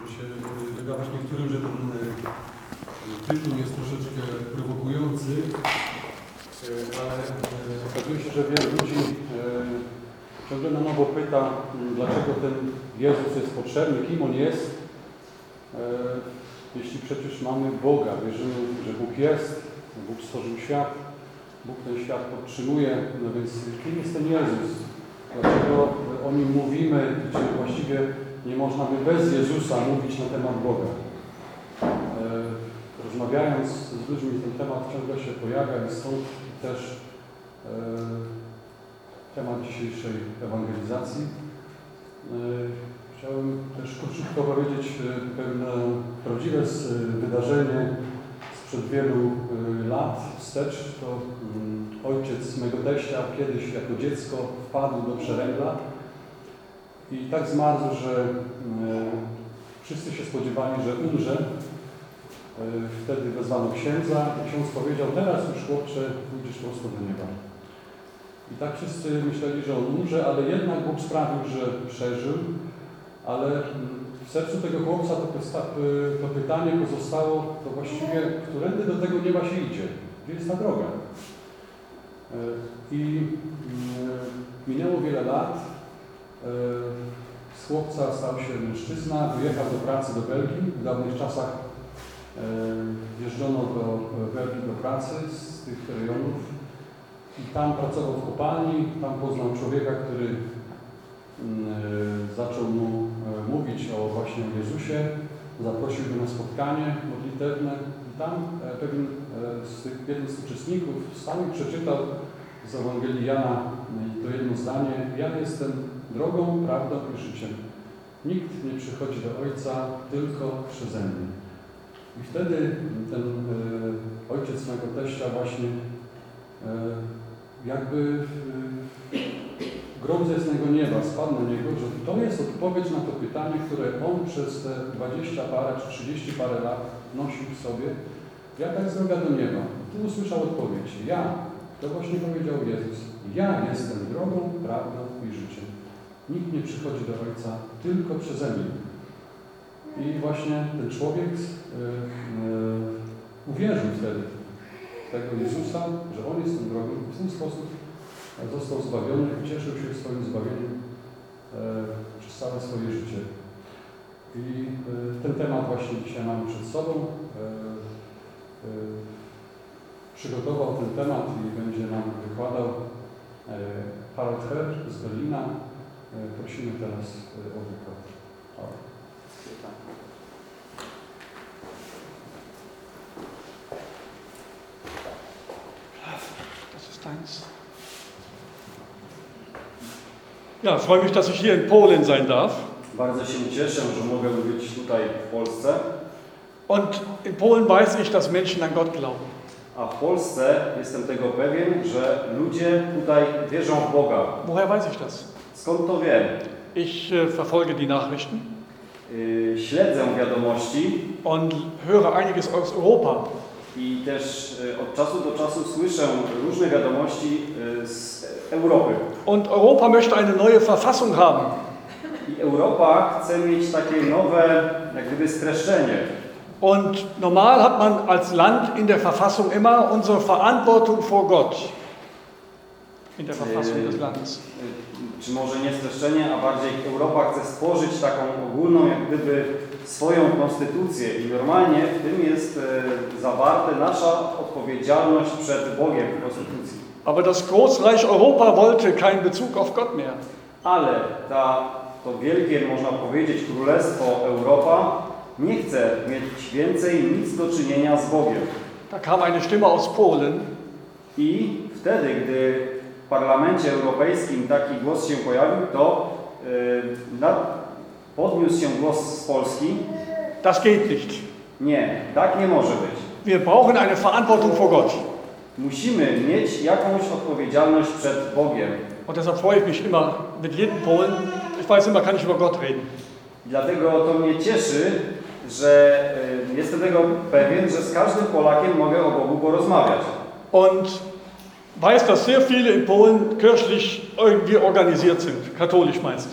Może się wydawać niektórym, że ten e, tytuł jest troszeczkę prowokujący, e, ale e, okazuje się, że wielu ludzi ciągle na nowo pyta, dlaczego ten Jezus jest potrzebny, kim On jest, jeśli przecież mamy Boga, wierzymy, że Bóg jest, Bóg stworzył świat, Bóg ten świat podtrzymuje, no więc kim jest ten Jezus? Dlaczego o Nim mówimy, gdzie właściwie nie można by bez Jezusa mówić na temat Boga? E, Rozmawiając z ludźmi ten temat ciągle się pojawia i stąd też e, temat dzisiejszej ewangelizacji. E, Chciałem też króciutko powiedzieć pewne prawdziwe wydarzenie sprzed wielu lat wstecz. To ojciec mego teścia kiedyś jako dziecko wpadł do przeręgla i tak zmarł, że e, wszyscy się spodziewali, że umrze. E, Wtedy wezwano księdza i ksiądz powiedział, teraz już chłopcze pójdziesz prosto do nieba. I tak wszyscy myśleli, że on umrze, ale jednak Bóg sprawił, że przeżył. Ale mm, w sercu tego chłopca to, y, to pytanie pozostało, to właściwie, którędy do tego nieba się idzie? Gdzie jest ta droga? E, I mm, minęło wiele lat. E, Z chłopca stał się mężczyzna, wyjechał do pracy do Belgii. W dawnych czasach e, wjeżdżono do Belgii do pracy z tych rejonów i tam pracował w kopalni, tam poznał człowieka, który mm, zaczął mu mówić o właśnie Jezusie, zaprosił go na spotkanie modlitewne tam e, pewien e, z tych, jeden z uczestników i przeczytał z Ewangelii Jana e, to jedno zdanie. Ja jestem drogą, prawdą i życiem. Nikt nie przychodzi do Ojca tylko przeze mnie. I wtedy ten e, ojciec mego teścia właśnie jakby grom ze jasnego nieba spadł na niego, że to jest odpowiedź na to pytanie, które on przez te 20 parę czy 30 parę lat nosił w sobie. Jaka jest droga do nieba? Tu usłyszał odpowiedź. Ja, to właśnie powiedział Jezus. Ja jestem drogą, prawdą i życiem. Nikt nie przychodzi do Ojca tylko przeze mnie. I właśnie ten człowiek e, e, uwierzył wtedy w tego Jezusa, że On jest tą drogą. W ten sposób został zbawiony i cieszył się swoim zbawieniem e, przez całe swoje życie. I e, ten temat właśnie dzisiaj mamy przed sobą. E, przygotował ten temat i będzie nam wykładał Harald Herr z Berlina. Prosimy teraz o wykład. Harald. Ja, ich freue mich, dass ich hier in Polen sein darf. Bardzo się cieszę, że mogę być tutaj w Polsce, Und in Polen weiß ich, dass Menschen an Gott glauben. a w Polsce jestem tego pewien, że ludzie tutaj wierzą w Boga. Woher weiß ich das? Skąd to wiem? Ich äh, verfolge die Nachrichten Yy, śledzę wiadomości und höre einiges aus Europa. I też yy, od czasu do czasu słyszę różne wiadomości yy, z Europy. Und Europa möchte eine neue Verfassung haben. I Europa chce mieć takie nowe, jak gdyby streszczenie. Und normal hat man als Land in der Verfassung immer unsere Verantwortung vor Gott. In der Verfassung des Landes. Czy może nie streszczenie, a bardziej Europa chce stworzyć taką ogólną, jak gdyby swoją konstytucję i normalnie w tym jest e, zawarte nasza odpowiedzialność przed Bogiem w konstytucji. Aber das Großreich Europa wollte keinen Bezug auf Gott mehr. Ale ta, to wielkie, można powiedzieć, królestwo Europa nie chce mieć więcej nic do czynienia z Bogiem. Da kam eine Stimme aus Polen I wtedy, gdy w Parlamencie Europejskim taki głos się pojawił, to e, na, podniósł się głos z Polski. Das geht nicht. Nie, tak nie może być. Wir brauchen eine Verantwortung vor Gott. Musimy mieć jakąś odpowiedzialność przed Bogiem. Und deshalb freue ich mich immer mit jedem Polen. Ich weiß immer, kann ich über Gott reden. Dlatego to mnie cieszy, że y, jestem tego pewien, że z każdym Polakiem mogę o Bogu porozmawiać. Und weiß, dass sehr viele in Polen kirchlich irgendwie organisiert sind, katholisch meist.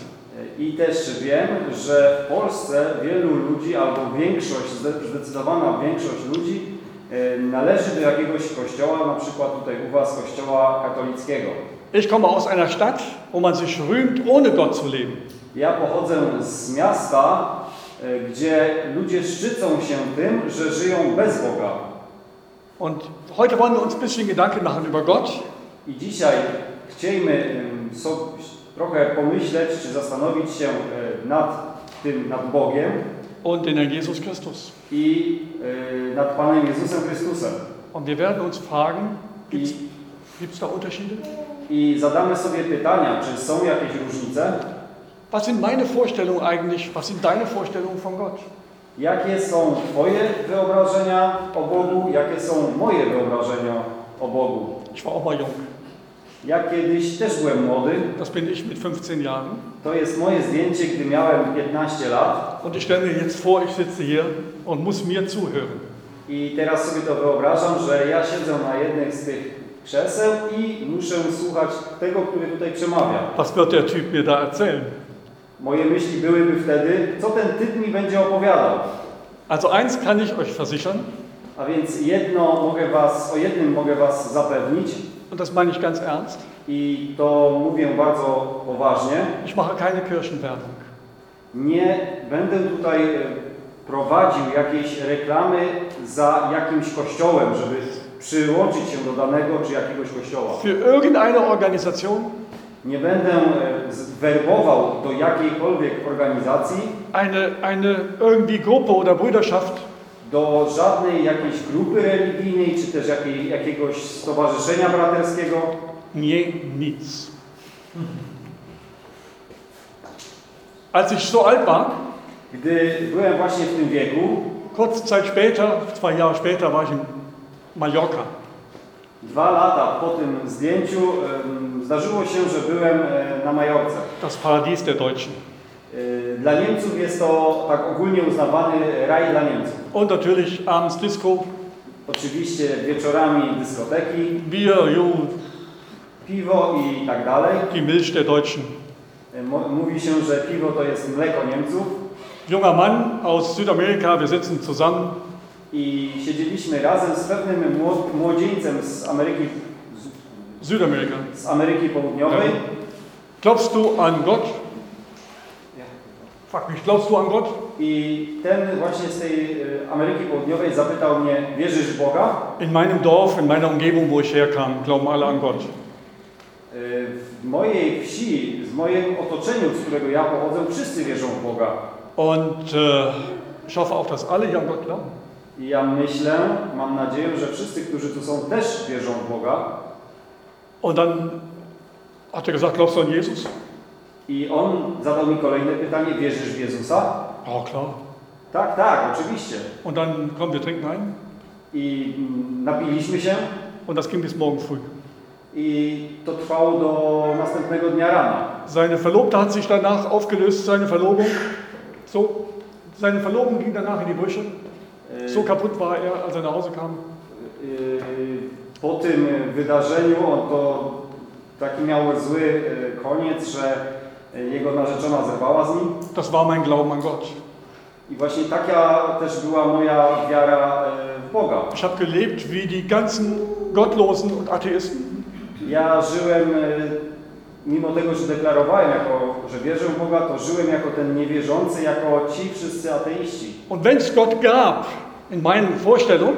I też wiem, że w Polsce wielu ludzi, albo większość, zde- zdecydowana większość ludzi e, należy do jakiegoś kościoła, na przykład tutaj u Was kościoła katolickiego. Ich komme aus einer Stadt, wo man sich rühmt, ohne Gott zu leben. Ja pochodzę z miasta, e, gdzie ludzie szczycą się tym, że żyją bez Boga. Und heute wollen wir uns ein bisschen Gedanken machen über Gott. I dzisiaj chcielibyśmy so, trochę pomyśleć, czy zastanowić się nad tym, nad Bogiem und den Herrn Jesus Christus. i e, nad Panem Jezusem Chrystusem. Und wir werden uns fragen, gibt es da Unterschiede? I zadamy sobie pytania, czy są jakieś różnice? Was sind meine Vorstellungen eigentlich, was sind deine Vorstellungen von Gott? Jakie są Twoje wyobrażenia o Bogu? Jakie są moje wyobrażenia o Bogu? Ich war auch mal jung. Ja kiedyś też byłem młody. Das bin ich mit 15 Jahren. To jest moje zdjęcie, gdy miałem 15 lat. Und ich stelle mir jetzt vor, ich sitze hier und muss mir zuhören. I teraz sobie to wyobrażam, że ja siedzę na jednym z tych krzeseł i muszę słuchać tego, który tutaj przemawia. Was wird der Typ mir da erzählen? Moje myśli byłyby wtedy, co ten typ mi będzie opowiadał. Also eins kann ich euch versichern, A więc jedno mogę was, o jednym mogę was zapewnić und das meine ich ganz ernst. i to mówię bardzo poważnie. Ich mache keine Kirchenwerbung. Nie będę tutaj e, prowadził jakiejś reklamy za jakimś kościołem, żeby przyłączyć się do danego czy jakiegoś kościoła. Für irgendeine Organisation, Nie będę e, werbował do jakiejkolwiek organizacji, eine, eine irgendwie Gruppe oder Brüderschaft, do żadnej jakiejś grupy religijnej, czy też jakiej, jakiegoś stowarzyszenia braterskiego. nie, nichts. Als ich so alt war, Gdy byłem właśnie w tym wieku, kurze Zeit später, zwei Jahre später, war ich in Mallorca. dwa lata po tym zdjęciu, em, zdarzyło się, że byłem e, na Majorce. Das Paradies der Deutschen. E, Dla Niemców jest to tak ogólnie uznawany raj dla Niemców. Und natürlich abends Disco, Oczywiście wieczorami dyskoteki, Bier, Ju, piwo i tak dalej. die Milch der Deutschen. E, Mówi się, że piwo to jest mleko Niemców Junger Mann aus Südamerika, wir sitzen zusammen. i siedzieliśmy razem z pewnym młod- młodzieńcem z Ameryki, Südamerika. z Ameryki Południowej. Glaubst du an Gott? Frag mich, glaubst du an Gott? I ten właśnie z tej e, Ameryki Południowej zapytał mnie, wierzysz w Boga? In meinem Dorf, in meiner Umgebung, wo ich herkam, glauben alle an Gott. E, W mojej wsi, w moim otoczeniu, z którego ja pochodzę, wszyscy wierzą w Boga. Und äh, ich hoffe auch, dass alle hier an Gott glauben. I ja myślę, mam nadzieję, że wszyscy, którzy tu są, też wierzą w Boga. Und dann hat er gesagt, glaubst du an Jesus? I on zadał mi kolejne pytanie, wierzysz w Jezusa? Ja, klar. Tak, tak, oczywiście. Und dann, komm, wir trinken ein. I mm, napiliśmy się Und das ging bis morgen früh. i to trwało do następnego dnia rana. Seine Verlobte hat sich danach aufgelöst, seine Verlobung. So, seine Verlobung ging danach in die Brüche. So kaputt war er, als er nach Hause kam. e, Po tym wydarzeniu on to taki miał zły e, koniec, że e, jego narzeczona zerwała z nim. Das war mein Glauben an Gott. I właśnie taka też była moja wiara e, w Boga. Ich habe gelebt wie die ganzen Gottlosen und Atheisten. Ja żyłem, mimo tego, że deklarowałem, jako, że wierzę w Boga, to żyłem jako ten niewierzący, jako ci wszyscy ateiści. Und wenn es Gott gab, in meinen Vorstellungen,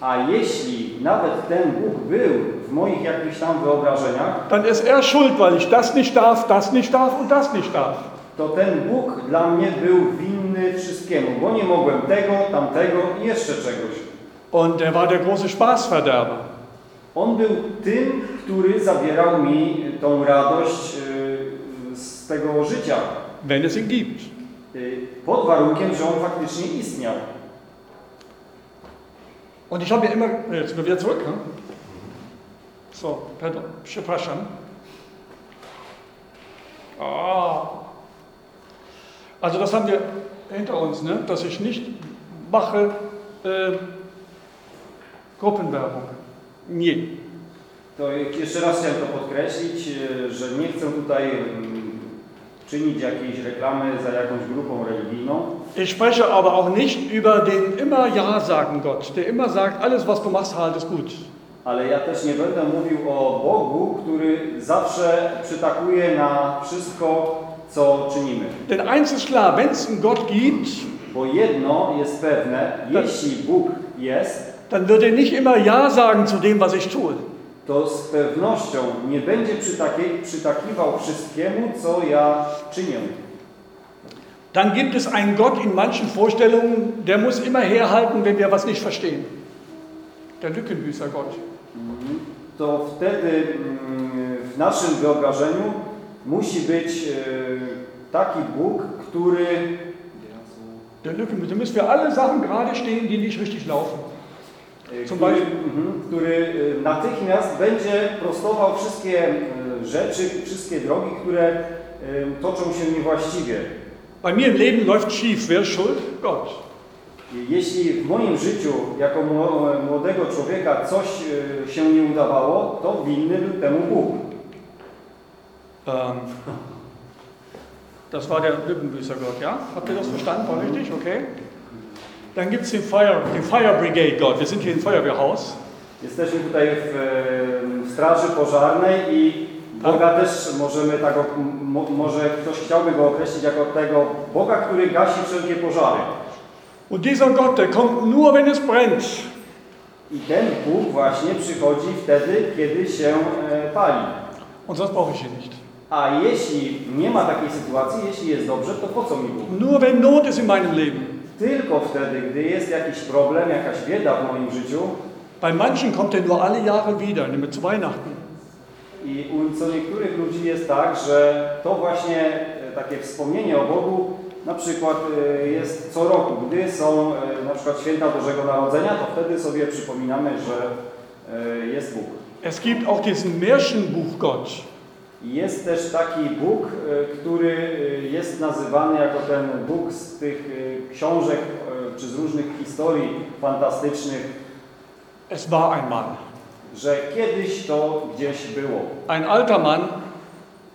A jeśli nawet ten Bóg był w moich jakichś tam wyobrażeniach, dann ist er schuld, weil ich das nicht darf, das nicht darf und das nicht darf. to ten Bóg dla mnie był winny wszystkiemu, bo nie mogłem tego, tamtego i jeszcze czegoś. Und er war der große Spaßverderber. On był tym, który zabierał mi tą radość e, z tego życia, wenn es ihn gibt. e, pod warunkiem, że on faktycznie istniał. Und ich habe mir immer, jetzt sind wir wieder zurück, ne? So, przepraszam. Ah. Also das haben wir hinter uns, ne? dass ich nicht mache äh, Gruppenwerbung. Nie. To jeszcze raz chciałem to podkreślić, e, że nie chcę tutaj czynić jakiejś reklamy za jakąś grupą religijną, Ich spreche aber auch nicht über den immer Ja sagen Gott, der immer sagt, alles was du machst, halt ist gut. ale ja też nie będę mówił o Bogu, który zawsze przytakuje na wszystko, co czynimy. Denn eins ist klar, wenn es einen Gott gibt, Bo jedno jest pewne, jeśli Bóg jest, dann wird er nicht immer Ja sagen zu dem, was ich tue. To z pewnością nie będzie przytaki- przytakiwał wszystkiemu, co ja czynię. Dann gibt es einen Gott in manchen Vorstellungen, der muss immer herhalten, wenn wir was nicht verstehen. Der Lückenbüßer Gott. To wtedy mm, w naszym wyobrażeniu musi być e, taki Bóg, który Der Lückenbüßer. Da müssen wir alle Sachen gerade stehen, die nicht richtig laufen. E, Zum który, mhm, który e, natychmiast będzie prostował wszystkie e, rzeczy, wszystkie drogi, które e, toczą się niewłaściwie. Bei mir im Leben läuft schief. Wer schuld? Gott. Jeśli w moim życiu jako mło- młodego człowieka coś e, się nie udawało, to winny był temu Bóg. Ähm, das war der Lückenbüßer Gott, ja? Habt ihr das verstanden? War richtig? Okay. Dann gibt es den Fire, den Fire Brigade Gott. Wir sind hier im Feuerwehrhaus. Jesteśmy tutaj w, w straży pożarnej i Boga też możemy tak, mo, może ktoś chciałby go określić jako tego Boga, który gasi wszelkie pożary. Und dieser Gott, der kommt nur, wenn es brennt. I ten Bóg właśnie przychodzi wtedy, kiedy się e, pali. Und sonst brauche ich ihn nicht. A jeśli nie ma takiej sytuacji, jeśli jest dobrze, to po co mi Bóg? Nur wenn Not ist in meinem Leben. Tylko wtedy, gdy jest jakiś problem, jakaś bieda w moim życiu Bei manchen kommt er nur alle Jahre wieder, nämlich zu Weihnachten. i u co niektórych ludzi jest tak, że to właśnie e, takie wspomnienie o Bogu na przykład e, jest co roku, gdy są e, na przykład święta Bożego Narodzenia, to wtedy sobie przypominamy, że jest Bóg. Es gibt auch diesen Märchenbuch Gott. Jest też taki Bóg, e, który e, jest nazywany jako ten Bóg z tych e, książek czy z różnych historii fantastycznych, Es war einmal że kiedyś to gdzieś było. ein alter Mann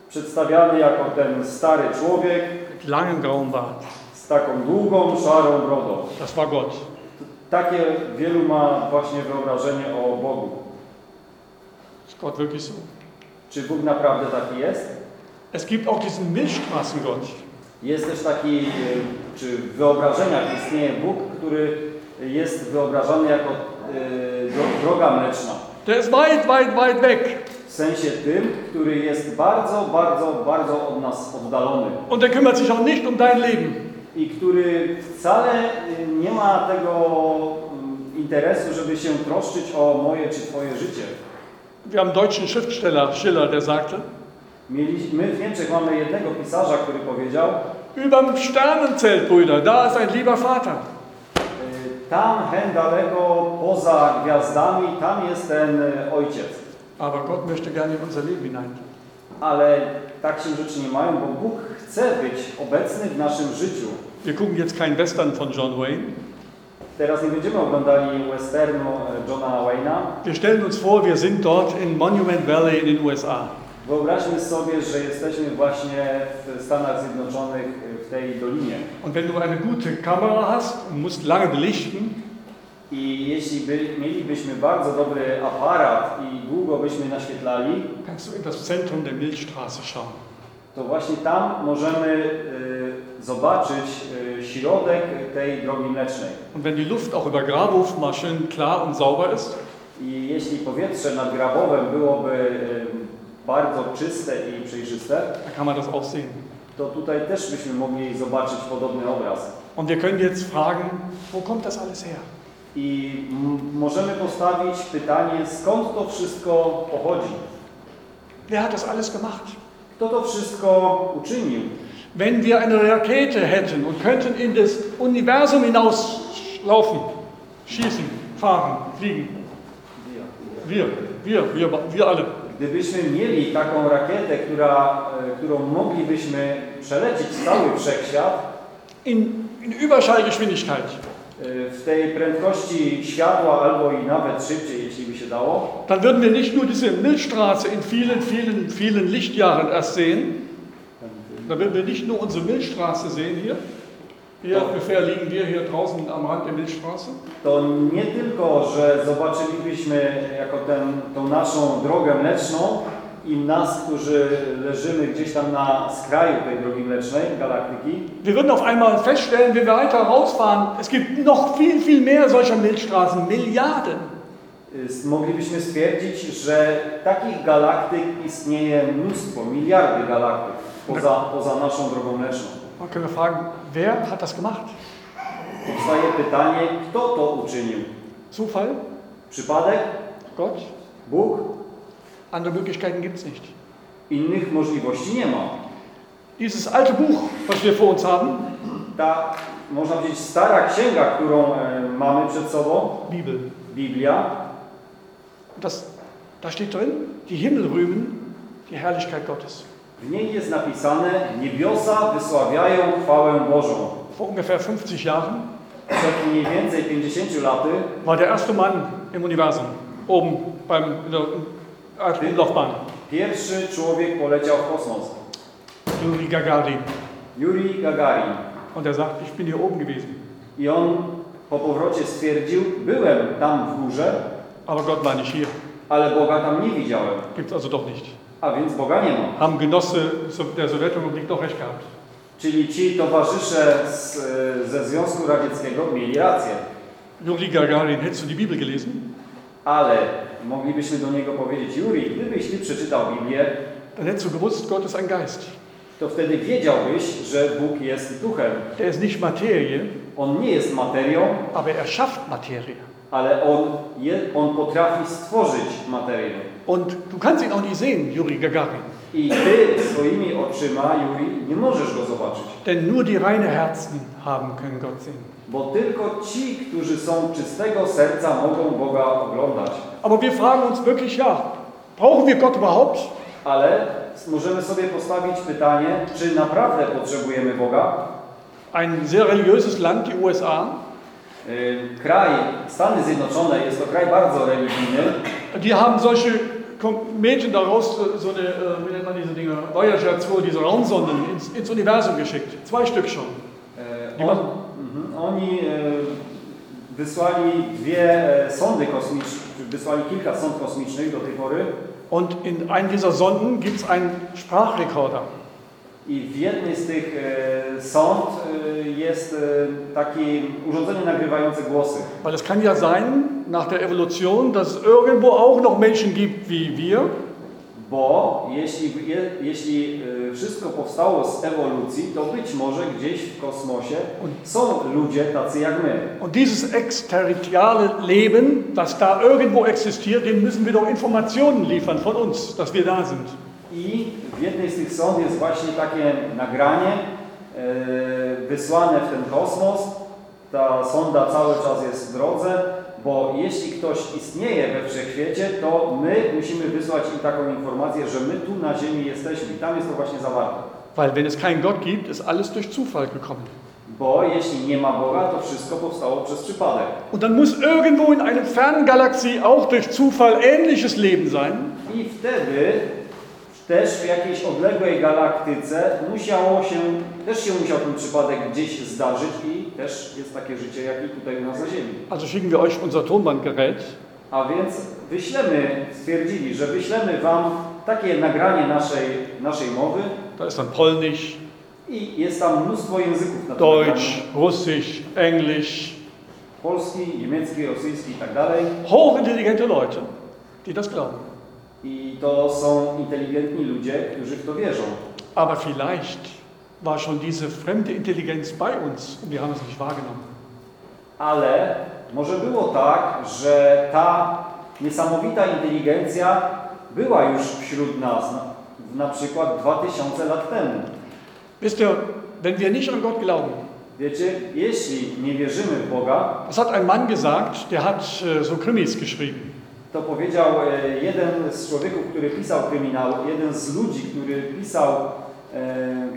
Przedstawiany jako ten stary człowiek mit langem grauen Bart. z taką długą, szarą brodą. Das war Gott. Takie wielu ma właśnie wyobrażenie o Bogu. Ist Gott wirklich so? Czy Bóg naprawdę taki jest? Es gibt auch diesen Milchstraßengott. Jest też taki, e, czy w wyobrażeniach istnieje Bóg, który jest wyobrażany jako e, dro- droga mleczna. Der ist weit, weit, weit weg. W sensie tym, który jest bardzo, bardzo, bardzo od nas oddalony. Und der kümmert sich auch nicht um dein Leben. I który wcale e, nie ma tego mm, interesu, żeby się troszczyć o moje czy Twoje życie. Wir haben deutschen Schriftsteller, Schiller, der sagte, Mieliśmy, my w Niemczech mamy jednego pisarza, który powiedział, überm Sternenzelt, Brüder, da ist ein lieber Vater. tam hen daleko poza gwiazdami, tam jest ten y, ojciec. Aber Gott möchte gerne in unser Leben hinein. Ale tak się rzeczy nie mają, bo Bóg chce być obecny w naszym życiu. Wir gucken jetzt keinen Western von John Wayne. Teraz nie będziemy oglądali westernu e, Johna Wayna. Wir stellen uns vor, wir sind dort in Monument Valley in den USA. Wyobraźmy sobie, że jesteśmy właśnie w Stanach Zjednoczonych y, w tej dolinie. Und wenn du eine gute Kamera hast und musst lange belichten, I jeśli by, mielibyśmy bardzo dobry aparat i długo byśmy naświetlali, kannst du in das Zentrum der Milchstraße schauen. To właśnie tam możemy y, zobaczyć y, środek tej drogi mlecznej. Und wenn die Luft auch über Grabhof mal schön klar und sauber ist, I jeśli powietrze nad Grabowem byłoby y, bardzo czyste i przejrzyste, kann man das auch sehen. to tutaj też byśmy mogli zobaczyć podobny obraz. Und wir können jetzt fragen, wo kommt das alles her? I możemy postawić pytanie, skąd to wszystko pochodzi? Wer hat das alles gemacht? Kto to wszystko uczynił? Wenn wir eine Rakete hätten und könnten in das Universum hinauslaufen, schießen, fahren, fliegen, wir, wir, wir, wir alle, Gdybyśmy mieli taką rakietę, która, e, którą moglibyśmy przelecieć cały wszechświat in, in Überschallgeschwindigkeit, w tej prędkości światła albo i nawet szybciej, jeśli by się dało, dann würden wir nicht nur diese Milchstraße in vielen, vielen, vielen Lichtjahren erst sehen, dann würden wir nicht nur unsere Milchstraße sehen hier. Hier ungefähr liegen wir hier draußen am Rand der Milchstraße. to nie tylko, że zobaczylibyśmy jako ten, tą naszą drogę mleczną i nas, którzy leżymy gdzieś tam na skraju tej drogi mlecznej, galaktyki, Wir würden auf einmal feststellen, wenn wir weiter rausfahren, es gibt noch viel, viel mehr solcher Milchstraßen, Milliarden. moglibyśmy stwierdzić, że takich galaktyk istnieje mnóstwo, miliardy galaktyk poza, poza naszą drogą mleczną. Man fragen, wer hat das gemacht? Powstaje pytanie, kto to uczynił? Zufall? Przypadek? Gott? Bóg? Andere Möglichkeiten gibt es nicht. Innych możliwości nie ma. Dieses alte Buch, was wir vor uns haben, Ta, można powiedzieć, stara księga, którą e, mamy przed sobą, Bibel, Biblia, das, da steht drin, die Himmel rühmen die Herrlichkeit Gottes. w niej jest napisane niebiosa wysławiają chwałę Bożą. Vor ungefähr 50 Jahren Przed mniej więcej 50 laty war der erste Mann im Universum, oben beim, in der Erdumlaufbahn, pierwszy człowiek poleciał w kosmos. Yuri Gagarin. Yuri Gagarin. Und er sagt, ich bin hier oben gewesen. I on po powrocie stwierdził, byłem tam w górze, Aber Gott war nicht hier. ale Boga tam nie widziałem. Gibt es also doch nicht. A więc Boga nie ma. Haben Genosse der Sowjetrepublik doch recht gehabt. Czyli ci towarzysze z, ze Związku Radzieckiego mieli rację. Yuri Gagarin, hättest du die Bibel gelesen? Ale moglibyśmy do niego powiedzieć, Juri, gdybyś ty przeczytał Biblię, Dann hättest du gewusst, Gott ist ein Geist. to wtedy wiedziałbyś, że Bóg jest duchem. Er ist nicht Materie, On nie jest materią, aber er schafft Materie. ale on, je, on potrafi stworzyć materię. Und du kannst ihn auch nicht sehen, Yuri Gagarin. I ty swoimi oczyma, Juri, nie możesz go zobaczyć. Denn nur die reine Herzen haben können Gott sehen. Bo tylko ci, którzy są czystego serca, mogą Boga oglądać. Aber wir fragen uns wirklich, ja, brauchen wir Gott überhaupt? Ale możemy sobie postawić pytanie, czy naprawdę potrzebujemy Boga? Ein sehr religiöses Land, die USA, Yy, Kraj, Stany Zjednoczone jest to kraj bardzo religijny. die haben solche Mädchen daraus, so eine, äh, wie nennt man diese Dinge, Voyager 2, diese Raumsonden ins, ins Universum geschickt. Zwei Stück schon. E, oni e, wysłali dwie e, sondy kosmiczne, wysłali kilka sond kosmicznych do tej pory Und in einem dieser Sonden gibt es einen Sprachrekorder. i w jednej z tych e, sond jest takie urządzenie nagrywające głosy. Weil es kann ja sein, nach der Evolution, dass es irgendwo auch noch Menschen gibt wie wir, Bo jeśli, je, jeśli e, wszystko powstało z ewolucji, to być może gdzieś w kosmosie są ludzie tacy jak my. Und dieses exterritoriale Leben, das da irgendwo existiert, dem müssen wir doch Informationen liefern von uns, dass wir da sind. I w jednej z tych sond jest właśnie takie nagranie e, wysłane w ten kosmos. Ta sonda cały czas jest w drodze, bo jeśli ktoś istnieje we wszechświecie, to my musimy wysłać im taką informację, że my tu na Ziemi jesteśmy. I tam jest to właśnie zawarte. Weil wenn es keinen Gott gibt, ist alles durch Zufall gekommen. Bo jeśli nie ma Boga, to wszystko powstało przez przypadek. Und dann muss irgendwo in einer fernen Galaxie auch durch Zufall ähnliches Leben sein. I wtedy też w jakiejś odległej galaktyce musiało się, też się musiał ten przypadek gdzieś zdarzyć i też jest takie życie, jak i tutaj u nas na Ziemi. Also schicken wir euch unser Tonbandgerät. A więc wyślemy, stwierdzili, że wyślemy Wam takie nagranie naszej, naszej mowy Da ist dann Polnisch, i jest tam mnóstwo języków na tym Deutsch. Russisch, Englisch. Polski, niemiecki, rosyjski i tak dalej. Hochintelligente Leute, die das glauben. I to są inteligentni ludzie, którzy w to wierzą. Aber vielleicht war schon diese fremde Intelligenz bei uns und wir haben es nicht wahrgenommen. Ale może było tak, że ta niesamowita inteligencja była już wśród nas, na, na przykład 2000 lat temu. Wisst ihr, wenn wir nicht an Gott glauben, Wiecie, jeśli nie wierzymy w Boga, das hat ein Mann gesagt, der hat äh, so Krimis geschrieben. to powiedział e, jeden z człowieków, który pisał kryminały, jeden z ludzi, który pisał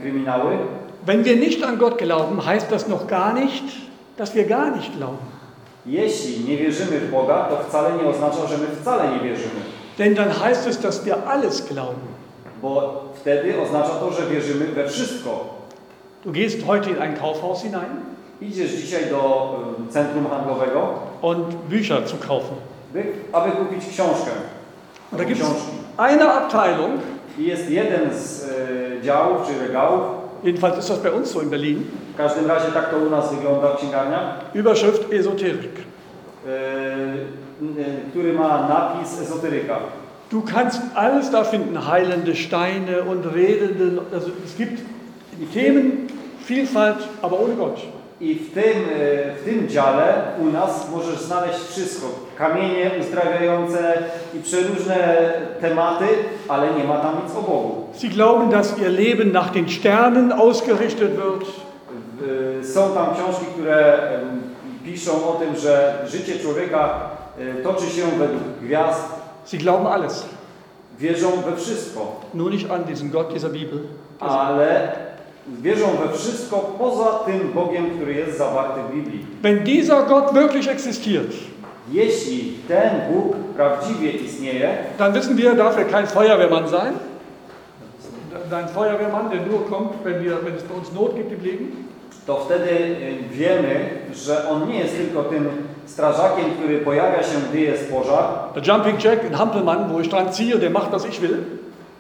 kryminały, Wenn wir nicht an Gott glauben, heißt das noch gar nicht, dass wir gar nicht glauben. Jeśli nie wierzymy w Boga, to wcale nie oznacza, że my wcale nie wierzymy. Denn dann heißt es, dass wir alles glauben. Bo wtedy oznacza to, że wierzymy we wszystko. Du gehst heute in ein Kaufhaus hinein Idziesz dzisiaj do y, centrum handlowego, und Bücher zu kaufen. by, aby kupić książkę. Da gibt es eine Abteilung, jest jeden z y, działów czy regałów, jedenfalls ist das bei uns so in Berlin, w każdym razie tak to u nas wygląda w księgarniach, Überschrift Esoterik. który ma napis esoteryka. Du kannst alles da finden, heilende Steine und redende, also es gibt Themenvielfalt, aber ohne Gott. I w tym, y, w tym dziale u nas możesz znaleźć wszystko. Kamienie uzdrawiające i przeróżne tematy, ale nie ma tam nic o Bogu. Sie glauben, dass ihr Leben nach den Sternen ausgerichtet wird. Są tam książki, które piszą o tym, że życie człowieka e, toczy się według gwiazd. Sie glauben alles, Wierzą we wszystko, nur nicht an diesen Gott dieser Bibel. ale wierzą we wszystko poza tym Bogiem, który jest zawarty w Biblii. Wenn dieser Gott wirklich existiert, Jeśli ten Bóg prawdziwie istnieje, dann wissen wir, darf er kein Feuerwehrmann sein. Ein Feuerwehrmann, der nur kommt, wenn, wir, wenn es bei uns Not gibt im Leben. to wtedy e, wiemy, że On nie jest tylko tym strażakiem, który pojawia się, gdy jest pożar, Der Jumping Jack, ein Hampelmann, wo ich dran ziehe, der macht, was ich will.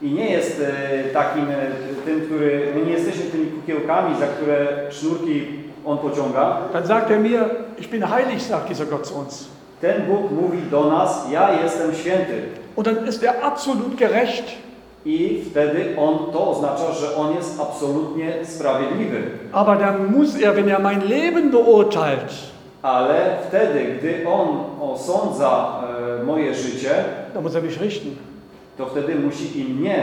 I nie jest e, takim e, tym, który, my nie jesteśmy tymi kukiełkami, za które sznurki on pociąga. Dann sagt er mir, ich bin heilig, sagt dieser Gott zu uns. Ten Bóg mówi do nas, ja jestem święty. Und dann ist er absolut gerecht. I wtedy on, to oznacza, że on jest absolutnie sprawiedliwy. Aber dann muss er, wenn er mein Leben beurteilt, Ale wtedy, gdy on osądza e, moje życie, dann muss er mich richten. To wtedy musi i mnie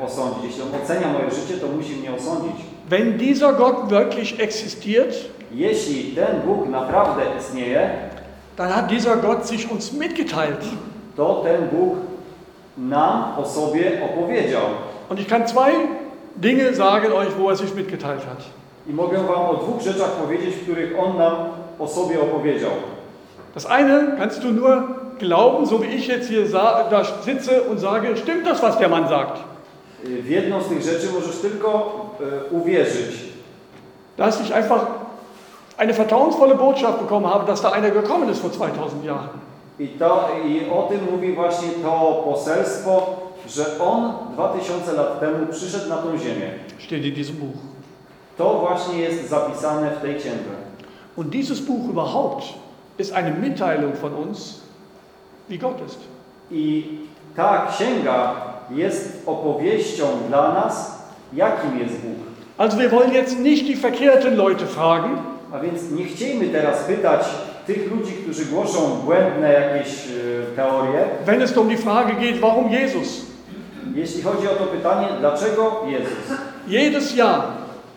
e, osądzić. Jeśli on ocenia moje życie, to musi mnie osądzić. Wenn dieser Gott wirklich existiert, Jeśli ten Bóg naprawdę istnieje, dann hat dieser Gott sich uns mitgeteilt. to ten Bóg nam o sobie opowiedział. Und ich kann zwei Dinge sagen euch, wo er sich mitgeteilt hat. I mogę Wam o dwóch rzeczach powiedzieć, w których On nam o sobie opowiedział. Das eine kannst du nur glauben, so wie ich jetzt hier da sitze und sage, stimmt das, was der Mann sagt? W jedną z tych rzeczy możesz tylko y, uwierzyć, Dass ich einfach eine vertrauensvolle Botschaft bekommen habe, dass da einer gekommen ist vor 2000 Jahren. I, to, I o tym mówi właśnie to poselstwo, że On 2000 lat temu przyszedł na tą ziemię. Steht in diesem Buch. To właśnie jest zapisane w tej księdze. Und dieses Buch überhaupt ist eine Mitteilung von uns, wie Gott ist. I ta księga jest opowieścią dla nas, jakim jest Bóg. Also wir wollen jetzt nicht die verkehrten Leute fragen, A więc nie chciejmy teraz pytać tych ludzi, którzy głoszą błędne jakieś y, teorie, wenn es um die Frage geht, warum Jesus. jeśli chodzi o to pytanie, dlaczego Jezus? Jedes Jahr,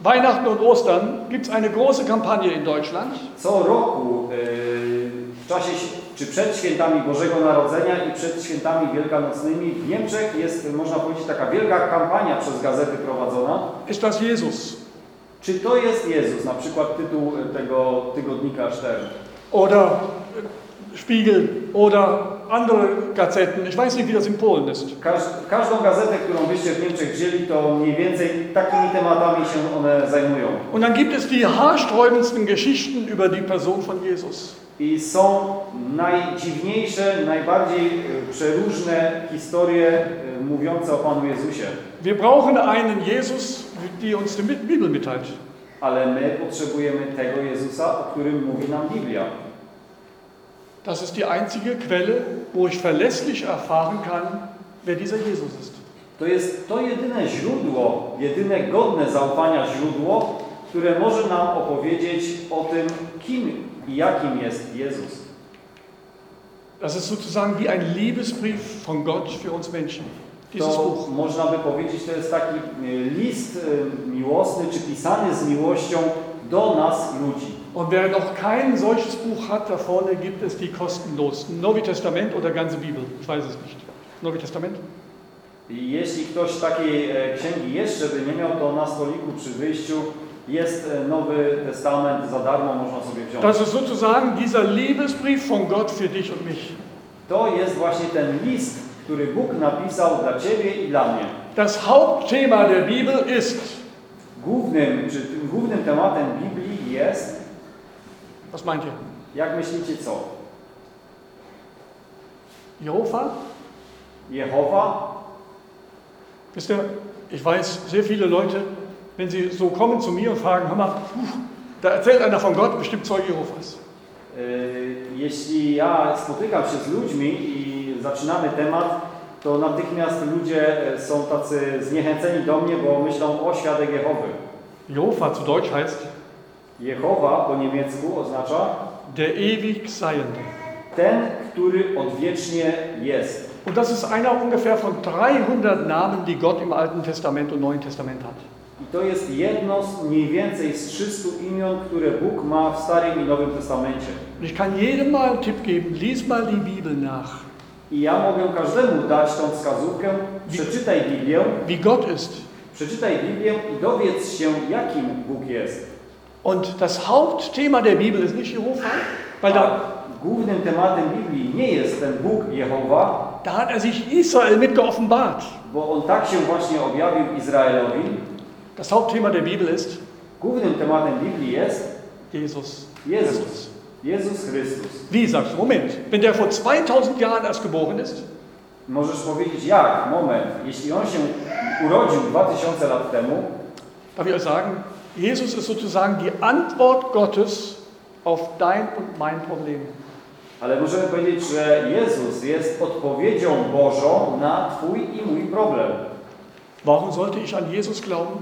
Weihnachten und Ostern, gibt es eine große Kampagne in Deutschland. Co roku w czasie czy przed świętami Bożego Narodzenia i przed świętami wielkanocnymi w Niemczech jest, można powiedzieć, taka wielka kampania przez gazety prowadzona. Ist das Jesus? Czy to jest Jezus? Na przykład tytuł y, tego tygodnika Stern. Oder äh, Spiegel oder andere Gazetten. Ich weiß nicht, wie das in Polen ist. Każ, każdą gazetę, którą byście w Niemczech wzięli, to mniej więcej takimi tematami się one zajmują. Und dann gibt es die haarsträubendsten Geschichten über die Person von Jesus. I są najdziwniejsze, najbardziej y, przeróżne historie y, mówiące o Panu Jezusie. Wir brauchen einen Jesus, die uns die Bibel mitteilt. Ale my potrzebujemy tego Jezusa, o którym mówi nam Biblia. Das ist die einzige Quelle, wo ich verlässlich erfahren kann, wer dieser Jesus ist. To jest to jedyne źródło, jedyne godne zaufania źródło, które może nam opowiedzieć o tym, kim i jakim jest Jezus. Das ist sozusagen wie ein Liebesbrief von Gott für uns Menschen. Dieses To Buch. można by powiedzieć, to jest taki y, list y, miłosny, czy pisany z miłością do nas, ludzi. Und wer noch kein solches Buch hat, da vorne gibt es die kostenlos. Neue Testament oder ganze Bibel. Ich weiß es nicht. Neue Testament? Jeśli ktoś takiej e, księgi jeszcze by nie miał, to na stoliku przy wyjściu jest e, Nowy Testament za darmo, można sobie wziąć. Das ist sozusagen dieser Liebesbrief von Gott für dich und mich. To jest właśnie ten list, który Bóg napisał dla Ciebie i dla mnie. Das Hauptthema der Bibel ist, Głównym, czy głównym tematem Biblii jest, was meint ihr? jak myślicie co? Jehova? Jehowa? Wisst ihr, ich weiß, sehr viele Leute, wenn sie so kommen zu mir und fragen, hör mal, da erzählt einer von Gott, bestimmt Zeuge Jehovas. Yy, Jeśli ja spotykam się z ludźmi i zaczynamy temat, to natychmiast ludzie e, są tacy zniechęceni do mnie, bo myślą o świadek Jehowy. Jehova zu Deutsch heißt Jehowa po niemiecku oznacza der ewig Seiende. ten, który odwiecznie jest. Und das ist einer ungefähr von 300 Namen, die Gott im Alten Testament und Neuen Testament hat. To jest jedno z mniej więcej z 300 imion, które Bóg ma w Starym i Nowym Testamencie. Ich kann jedem mal einen Tipp geben, lies mal die Bibel nach, I ja mogę każdemu dać tą wskazówkę, przeczytaj Biblię, wie Gott ist. przeczytaj Biblię i dowiedz się, jakim Bóg jest. Und das Hauptthema der Bibel ist nicht Jehova, weil da, głównym tematem Biblii nie jest ten Bóg Jehowa, da hat er sich Israel mit geoffenbart. bo on tak się właśnie objawił Izraelowi. Das Hauptthema der Bibel ist Głównym tematem Biblii jest Jesus. Jezus. Christus. Jezus Chrystus. Wie sagst du? Moment, wenn der vor 2000 Jahren erst geboren ist, Możesz powiedzieć jak? Moment. Jeśli on się urodził 2000 lat temu, darf ich euch sagen, Jesus ist sozusagen die Antwort Gottes auf dein und mein Problem. ale możemy powiedzieć, że Jezus jest odpowiedzią Bożą na Twój i mój problem. Warum sollte ich an Jesus glauben?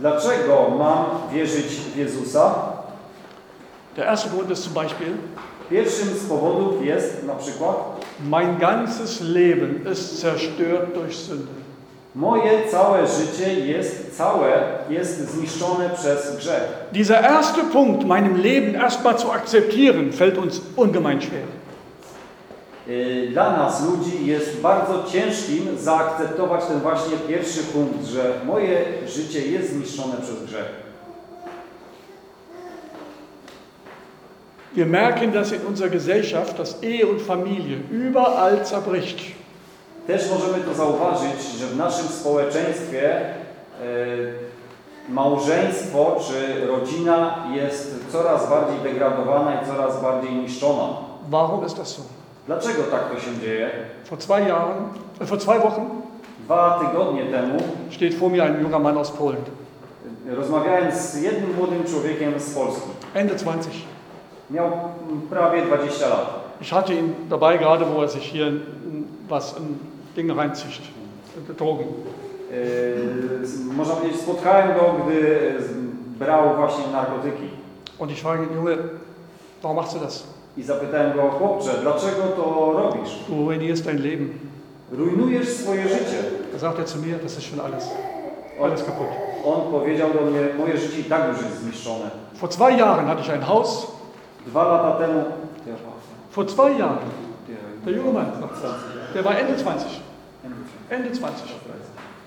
Dlaczego mam wierzyć w Jezusa? Der erste Grund ist zum Beispiel, Pierwszym z powodów jest na przykład mein ganzes Leben ist zerstört durch Sünde. moje całe życie jest całe, jest zniszczone przez grzech. Dieser erste Punkt, meinem Leben erstmal zu akzeptieren, fällt uns ungemein schwer. Yy, Dla nas, ludzi, jest bardzo ciężkim zaakceptować ten właśnie pierwszy punkt, że moje życie jest zniszczone przez grzech. Wir merken, dass in unserer Gesellschaft das Ehe und Familie überall zerbricht. Też możemy to zauważyć, że w naszym społeczeństwie yy, małżeństwo czy rodzina jest coraz bardziej degradowana i coraz bardziej niszczona. Warum ist das so? Dlaczego tak to się dzieje? Vor zwei Jahren, äh, vor zwei Wochen Dwa tygodnie temu steht vor mir ein junger Mann aus Polen, rozmawiałem z jednym młodym człowiekiem z Polski. Ende 20. Miał prawie 20 lat. Ich hatte ihn dabei, gerade wo er sich hier mm, was in Dinge reinzischt, äh, Drogen. Yy, można powiedzieć, spotkałem go, gdy z- brał właśnie narkotyki. Und ich frage ihn, Junge, warum machst du das? I zapytałem go, chłopcze, dlaczego to robisz? Du ruinierst dein Leben. Rujnujesz swoje życie. Da sagt er zu mir, das ist schon alles, alles kaputt. on powiedział do mnie, moje życie i tak już jest zniszczone. Vor zwei Jahren hatte ich ein Haus. Dwa lata temu... Vor zwei Jahren, der junge Mann, der war Ende 20. Ende 20.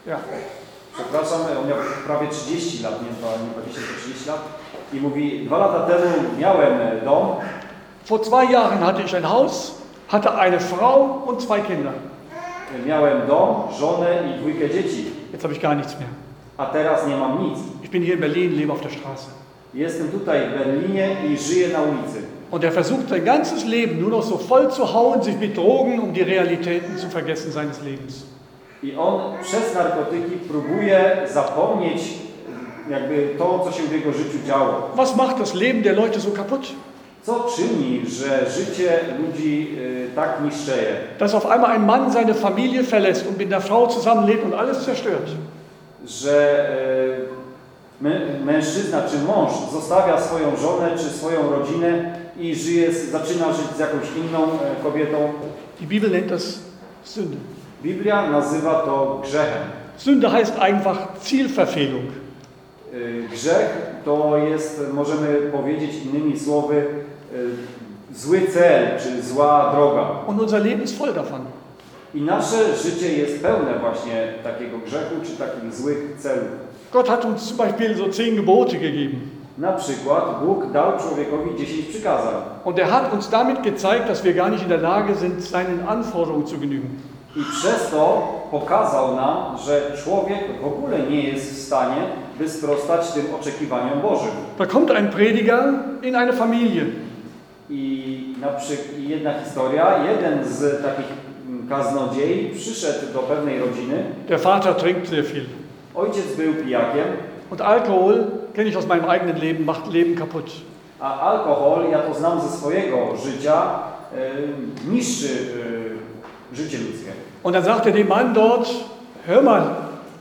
Ja. Przepraszam, on miał prawie 30 lat, nie, dwa- nie 20, tylko 30 lat. I mówi, dwa lata temu miałem dom, Vor zwei Jahren hatte ich ein Haus, hatte eine Frau und zwei Kinder. miałem dom, żonę i dwójkę dzieci. Jetzt habe ich gar nichts mehr. A teraz nie mam nic. Ich bin hier in Berlin, lebe auf der Straße. Jestem tutaj w Berlinie i żyję na ulicy. Und er versucht sein ganzes Leben nur noch so voll zu hauen, sich mit Drogen, um die Realitäten zu vergessen seines Lebens. I on przez narkotyki próbuje zapomnieć jakby to, co się w jego życiu działo. Was macht das Leben der Leute so kaputt? Co czyni, że życie ludzi y, tak niszczeje? Dass auf einmal ein Mann seine Familie verlässt und mit einer Frau zusammenlebt und alles zerstört. Że y, mę- mężczyzna czy mąż zostawia swoją żonę czy swoją rodzinę i żyje, zaczyna żyć z jakąś inną e, kobietą. Die Bibel nennt das Sünde. Biblia nazywa to grzechem. Sünde heißt einfach Zielverfehlung. Y, Grzech to jest, możemy powiedzieć innymi słowy, zły cel czy zła droga. Und unser Leben ist voll davon. I nasze życie jest pełne właśnie takiego grzechu czy takich złych celów. Gott hat uns zum Beispiel so zehn Gebote gegeben. Na przykład Bóg dał człowiekowi 10 przykazań. Und er hat uns damit gezeigt, dass wir gar nicht in der Lage sind, seinen Anforderungen zu genügen. I przez to pokazał nam, że człowiek w ogóle nie jest w stanie, by sprostać tym oczekiwaniom Bożym. Da kommt ein Prediger in eine Familie. I na przykład jedna historia, jeden z takich mm, kaznodziei przyszedł do pewnej rodziny. Der Vater trinkt sehr viel. Ojciec był pijakiem, Und Alkohol, kenne ich aus meinem eigenen Leben, macht Leben kaputt. a alkohol, ja to znam ze swojego życia, e, niszczy e, życie ludzkie. Und dann sagt er dem Mann dort, hör mal,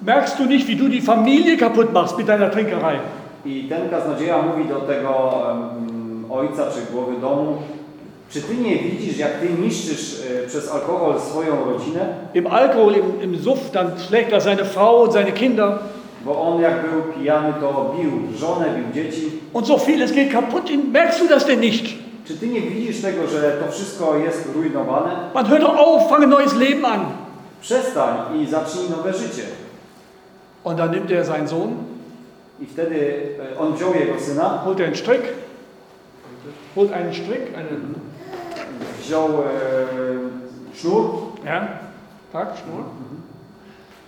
merkst du nicht, wie du die Familie kaputt machst mit deiner Trinkerei? I ten kaznodzieja mówi do tego em, ojca czy głowy domu, czy ty nie widzisz, jak ty niszczysz e, przez alkohol swoją rodzinę? Im Alkohol, im, im Suff, dann schlägt er seine Frau und seine Kinder. Bo on jak był pijany, to bił żonę, bił dzieci. Und so vieles geht kaputt. Merkst du das denn nicht? Czy ty nie widzisz tego, że to wszystko jest rujnowane? Man hört doch auf, fang ein neues Leben an. Przestań i zacznij nowe życie. Und dann nimmt er seinen Sohn, I wtedy e, on wziął jego syna, holt er einen Strick, holt einen Strick, einen, wziął e, sznur ja, tak, Schnur.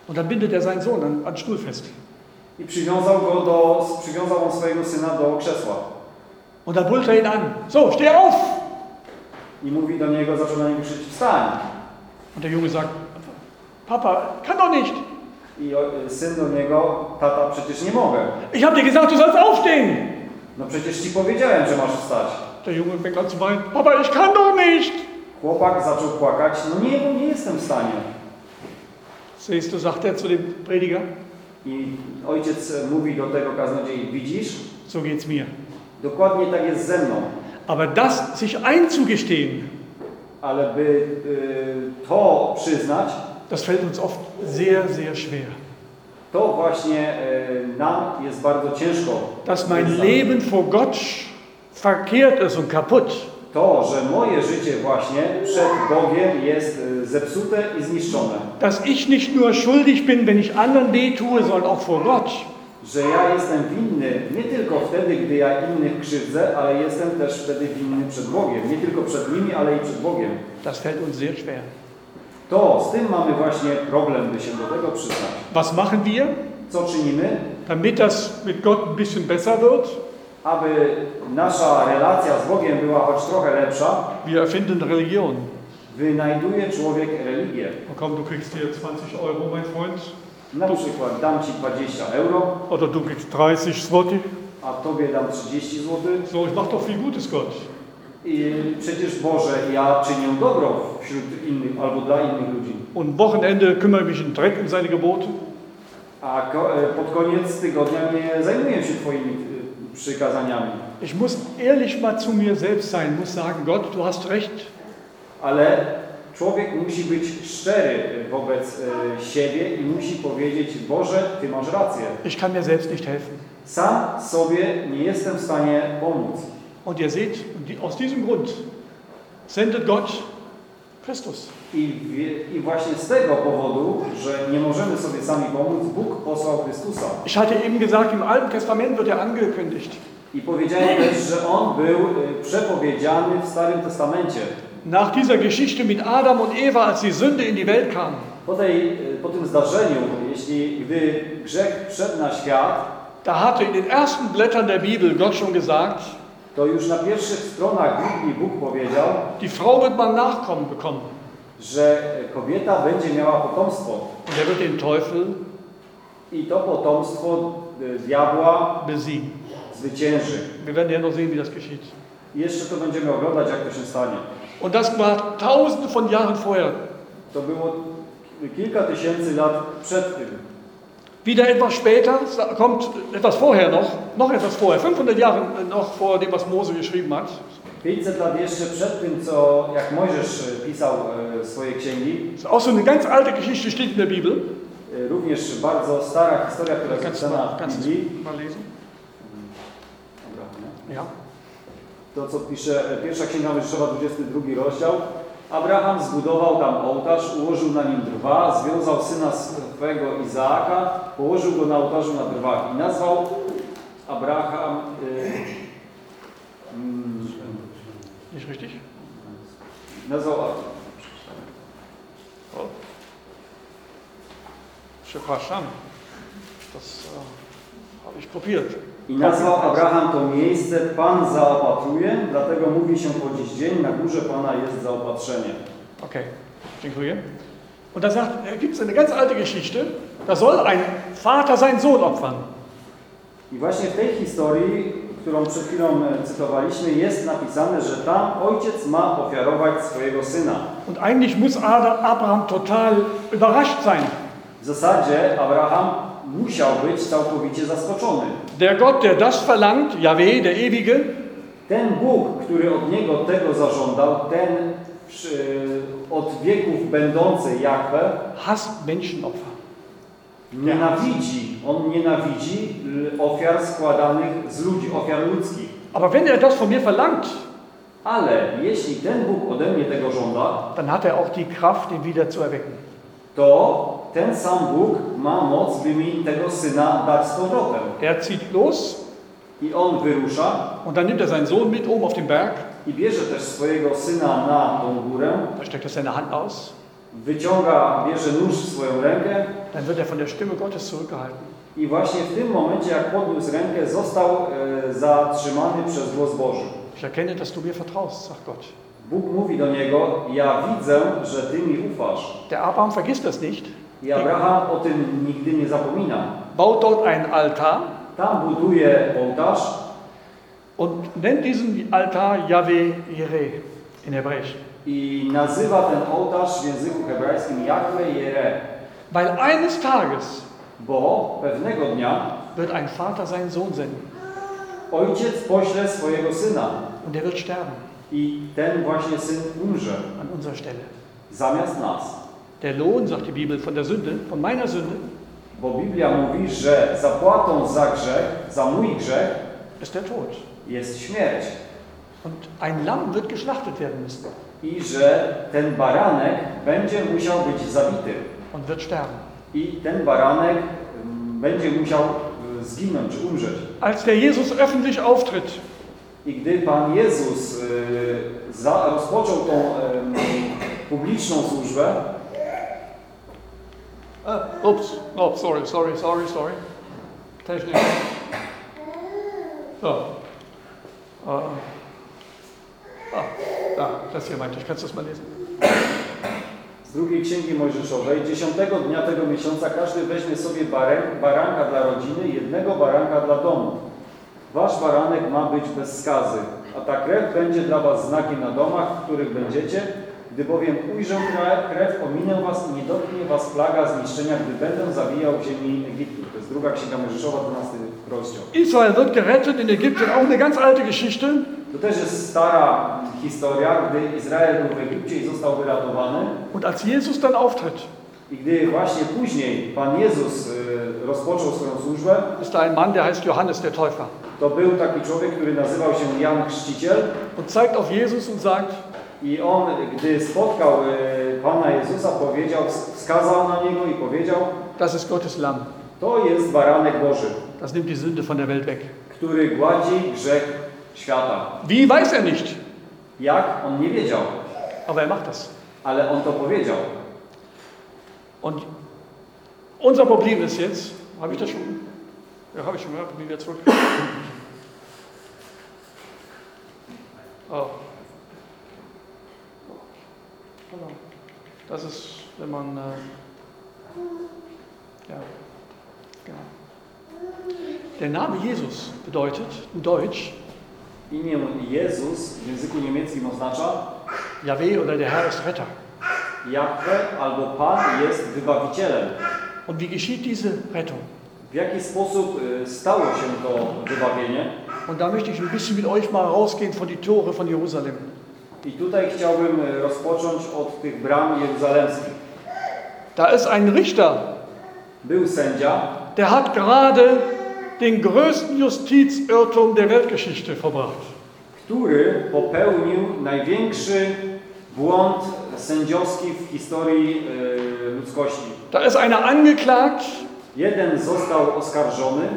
Und dann bindet er seinen Sohn an, an den Stuhl fest. i przywiązał go do, przywiązał on swojego syna do krzesła. Und dann brüllt er ihn an. So, steh auf! I mówi do niego, zaczął na niego krzyczeć, wstań. Und der Junge sagt, Papa, kann doch nicht. I o- syn do niego, tata, przecież nie mogę. Ich habe dir gesagt, du sollst aufstehen. No przecież ci powiedziałem, że masz wstać. Der Junge fängt an zu weinen. Papa, ich kann doch nicht. Chłopak zaczął płakać, no nie, no nie jestem w stanie. Siehst du, sagt er zu dem Prediger, I ojciec mówi do tego kaznodziei, widzisz, so geht's mir. dokładnie tak jest ze mną. Aber das sich einzugestehen, Ale by y, to przyznać, das fällt uns oft sehr, sehr schwer. To właśnie y, nam jest bardzo ciężko. Dass mein. Leben vor Gott verkehrt ist und kaputt. To, że moje życie właśnie przed Bogiem jest y, zepsute i zniszczone. Dass ich nicht nur schuldig bin, wenn ich anderen weh tue, sondern auch vor Gott. Że ja jestem winny nie tylko wtedy, gdy ja innych krzywdzę, ale jestem też wtedy winny przed Bogiem. Nie tylko przed nimi, ale i przed Bogiem. Das fällt uns sehr schwer. To z tym mamy właśnie problem, by się do tego przyznać. Was machen wir, Co czynimy, damit das mit Gott ein bisschen besser wird? aby nasza relacja z Bogiem była choć trochę lepsza? Wir erfinden Religion. Wynajduje człowiek religię. Oh, komm, du kriegst hier 20 Euro, mein Freund. Na przykład dam Ci 20 euro, Oder du kriegst 30 Zloty. a Tobie dam 30 zł. So, ich mache doch viel Gutes, Gott. I przecież Boże, ja czynię dobro wśród innych albo dla innych ludzi. Und Wochenende kümmere mich in Dreck um seine Gebote. A e, pod koniec tygodnia nie zajmuję się Twoimi e, przykazaniami. Ich muss ehrlich mal zu mir selbst sein, muss sagen, Gott, du hast recht. Ale człowiek musi być szczery wobec e, siebie i musi powiedzieć, Boże, Ty masz rację. Ich kann mir selbst nicht helfen. Sam sobie nie jestem w stanie pomóc. Und ihr seht, aus diesem Grund sendet Gott Christus. I, I właśnie z tego powodu, że nie możemy sobie sami pomóc, Bóg posłał Chrystusa. Ich hatte eben gesagt, im Alten Testament wird er angekündigt. I powiedziałem też, że On był e, przepowiedziany w Starym Testamencie. Nach dieser Geschichte mit Adam und Eva, als die Sünde in die Welt kam, Po, tej, e, po tym zdarzeniu, jeśli gdy grzech wszedł na świat, da hatte in den ersten Blättern der Bibel Gott schon gesagt, to już na pierwszych stronach Biblii Bóg powiedział, die Frau wird Nachkommen bekommen. że kobieta będzie miała potomstwo. Und er wird den Teufel I to potomstwo e, diabła besiegen. zwycięży. Wir werden ja noch sehen, wie das geschieht. I jeszcze to będziemy oglądać, jak to się stanie. Und das war tausende von Jahren vorher. To było kilka tysięcy lat przed tym. Wieder etwas später kommt etwas vorher noch, noch etwas vorher, 500 Jahre noch vor dem, was Mose geschrieben hat. 500 lat jeszcze przed tym, co jak Mojżesz e, pisał e, swoje księgi, auch so eine ganz alte Geschichte, steht in der Bibel. e, również bardzo stara historia, która jest zapisana w Biblii. Ja. To, co pisze pierwsza księga Mojżeszowa, 22 rozdział. Abraham zbudował tam ołtarz, ułożył na nim drwa, związał syna swego Izaaka położył go na ołtarzu na drwach i nazwał Abraham y, mm, Nicht richtig? nazwał Oh. Przepraszam. Das habe ich kopiert. I nazwał Abraham to miejsce Pan zaopatruje, dlatego mówi się po dziś dzień na górze Pana jest zaopatrzenie. Okay, dziękuję. Und da sagt, gibt es eine ganz alte Geschichte. Da soll ein Vater seinen Sohn opfern. I właśnie w tej historii, którą przed chwilą e, cytowaliśmy, jest napisane, że tam ojciec ma ofiarować swojego syna. Und eigentlich muss Abraham total überrascht sein. W zasadzie Abraham musiał być całkowicie zaskoczony. Der Gott, der das verlangt, Yahweh, der Ewige, Ten Bóg, który od niego tego zażądał, ten przy, od wieków będący Jahwe, hasst Menschenopfer. nienawidzi, on nienawidzi ofiar składanych z ludzi, ofiar ludzkich. Aber wenn er das von mir verlangt, Ale jeśli ten Bóg ode mnie tego żąda, dann hat er auch die Kraft, ihn wieder zu erwecken. to ten sam Bóg ma moc, by mi tego syna dać z powrotem. Er zieht los I on wyrusza und dann nimmt er seinen Sohn mit oben auf den Berg, i bierze też swojego syna na tą górę, da streckt er seine Hand aus, wyciąga, bierze nóż w swoją rękę dann wird er von der Stimme Gottes zurückgehalten. i właśnie w tym momencie, jak podniósł rękę, został e, zatrzymany przez głos Boży. Ich erkenne, dass du mir vertraust, sagt Gott. Bóg mówi do niego, ja widzę, że ty mi ufasz. Der Abraham vergisst das nicht, I Abraham o tym nigdy nie zapomina. baut dort einen Altar Tam buduje ołtarz und nennt diesen Altar Yahweh Jireh in Hebräisch. i nazywa ten ołtarz w języku hebrajskim Jahwe Jere, Weil eines Tages bo pewnego dnia wird ein Vater seinen Sohn senden ojciec pośle swojego syna und der wird sterben i ten właśnie syn umrze an unserer Stelle. zamiast nas. Der Lohn, sagt die Bibel, von der Sünde, von meiner Sünde, Bo Biblia mówi, że zapłatą za grzech, za mój grzech ist der Tod. jest śmierć. Und ein Lamm wird geschlachtet werden müssen I że ten baranek będzie musiał być zabity. und wird sterben. I ten baranek mm, będzie musiał y, zginąć umrzeć. Als der Jesus öffentlich auftritt, I gdy Pan Jezus y, za, rozpoczął tą em, publiczną służbę, Uh, oops. Oh, sorry, sorry, sorry, sorry. Technik. So. Uh, ah, da, das hier meinte ich. Kannst du z drugiej księgi Mojżeszowej, dziesiątego dnia tego miesiąca każdy weźmie sobie baranka dla rodziny, jednego baranka dla domu. Wasz baranek ma być bez skazy, a ta krew będzie dla was znakiem na domach, w których będziecie. Gdy bowiem ujrzę krew, ominę was i nie dotknie was plaga zniszczenia, gdy będę zabijał ziemi Egiptu. To jest druga księga Mojżeszowa, 12 rozdział. Israel wird gerettet in Ägypten, auch eine ganz alte Geschichte. To też jest stara historia, gdy Izrael był w Egipcie i został wyratowany. Und als Jesus dann auftritt, I gdy właśnie później Pan Jezus y, rozpoczął swoją służbę, ist ein Mann, der heißt Johannes der Täufer. to był taki człowiek, który nazywał się Jan Chrzciciel Und zeigt auf Jesus und sagt, i on, gdy spotkał y, Pana Jezusa, powiedział, wskazał na Niego i powiedział, das ist Gottes Lamm. to jest baranek Boży, Das nimmt die Sünde von der Welt weg. który gładzi grzech świata. Wie, weiß er nicht. Jak? On nie wiedział, Aber er macht das. ale on to powiedział. Und unser Problem ist jetzt, habe ich das schon? Ja, habe ich schon gehört, wie wir zurück. Oh. Genau. Das ist, wenn man, äh, ja, genau. Der Name Jesus bedeutet in Deutsch Imię Jezus w języku niemieckim oznacza Yahweh oder der Herr ist Retter. Jahwe albo Pan jest wybawicielem. Und wie geschieht diese Rettung? W jaki sposób stało się to wybawienie? Und da möchte ich ein bisschen mit euch mal rausgehen von die Tore von Jerusalem. I tutaj chciałbym y, rozpocząć od tych bram jeruzalemskich. Da ist ein Richter, Był sędzia, der hat gerade den größten Justizirrtum der Weltgeschichte verbracht. który popełnił największy błąd sędziowski w historii y, ludzkości. Da ist einer angeklagt Jeden został oskarżony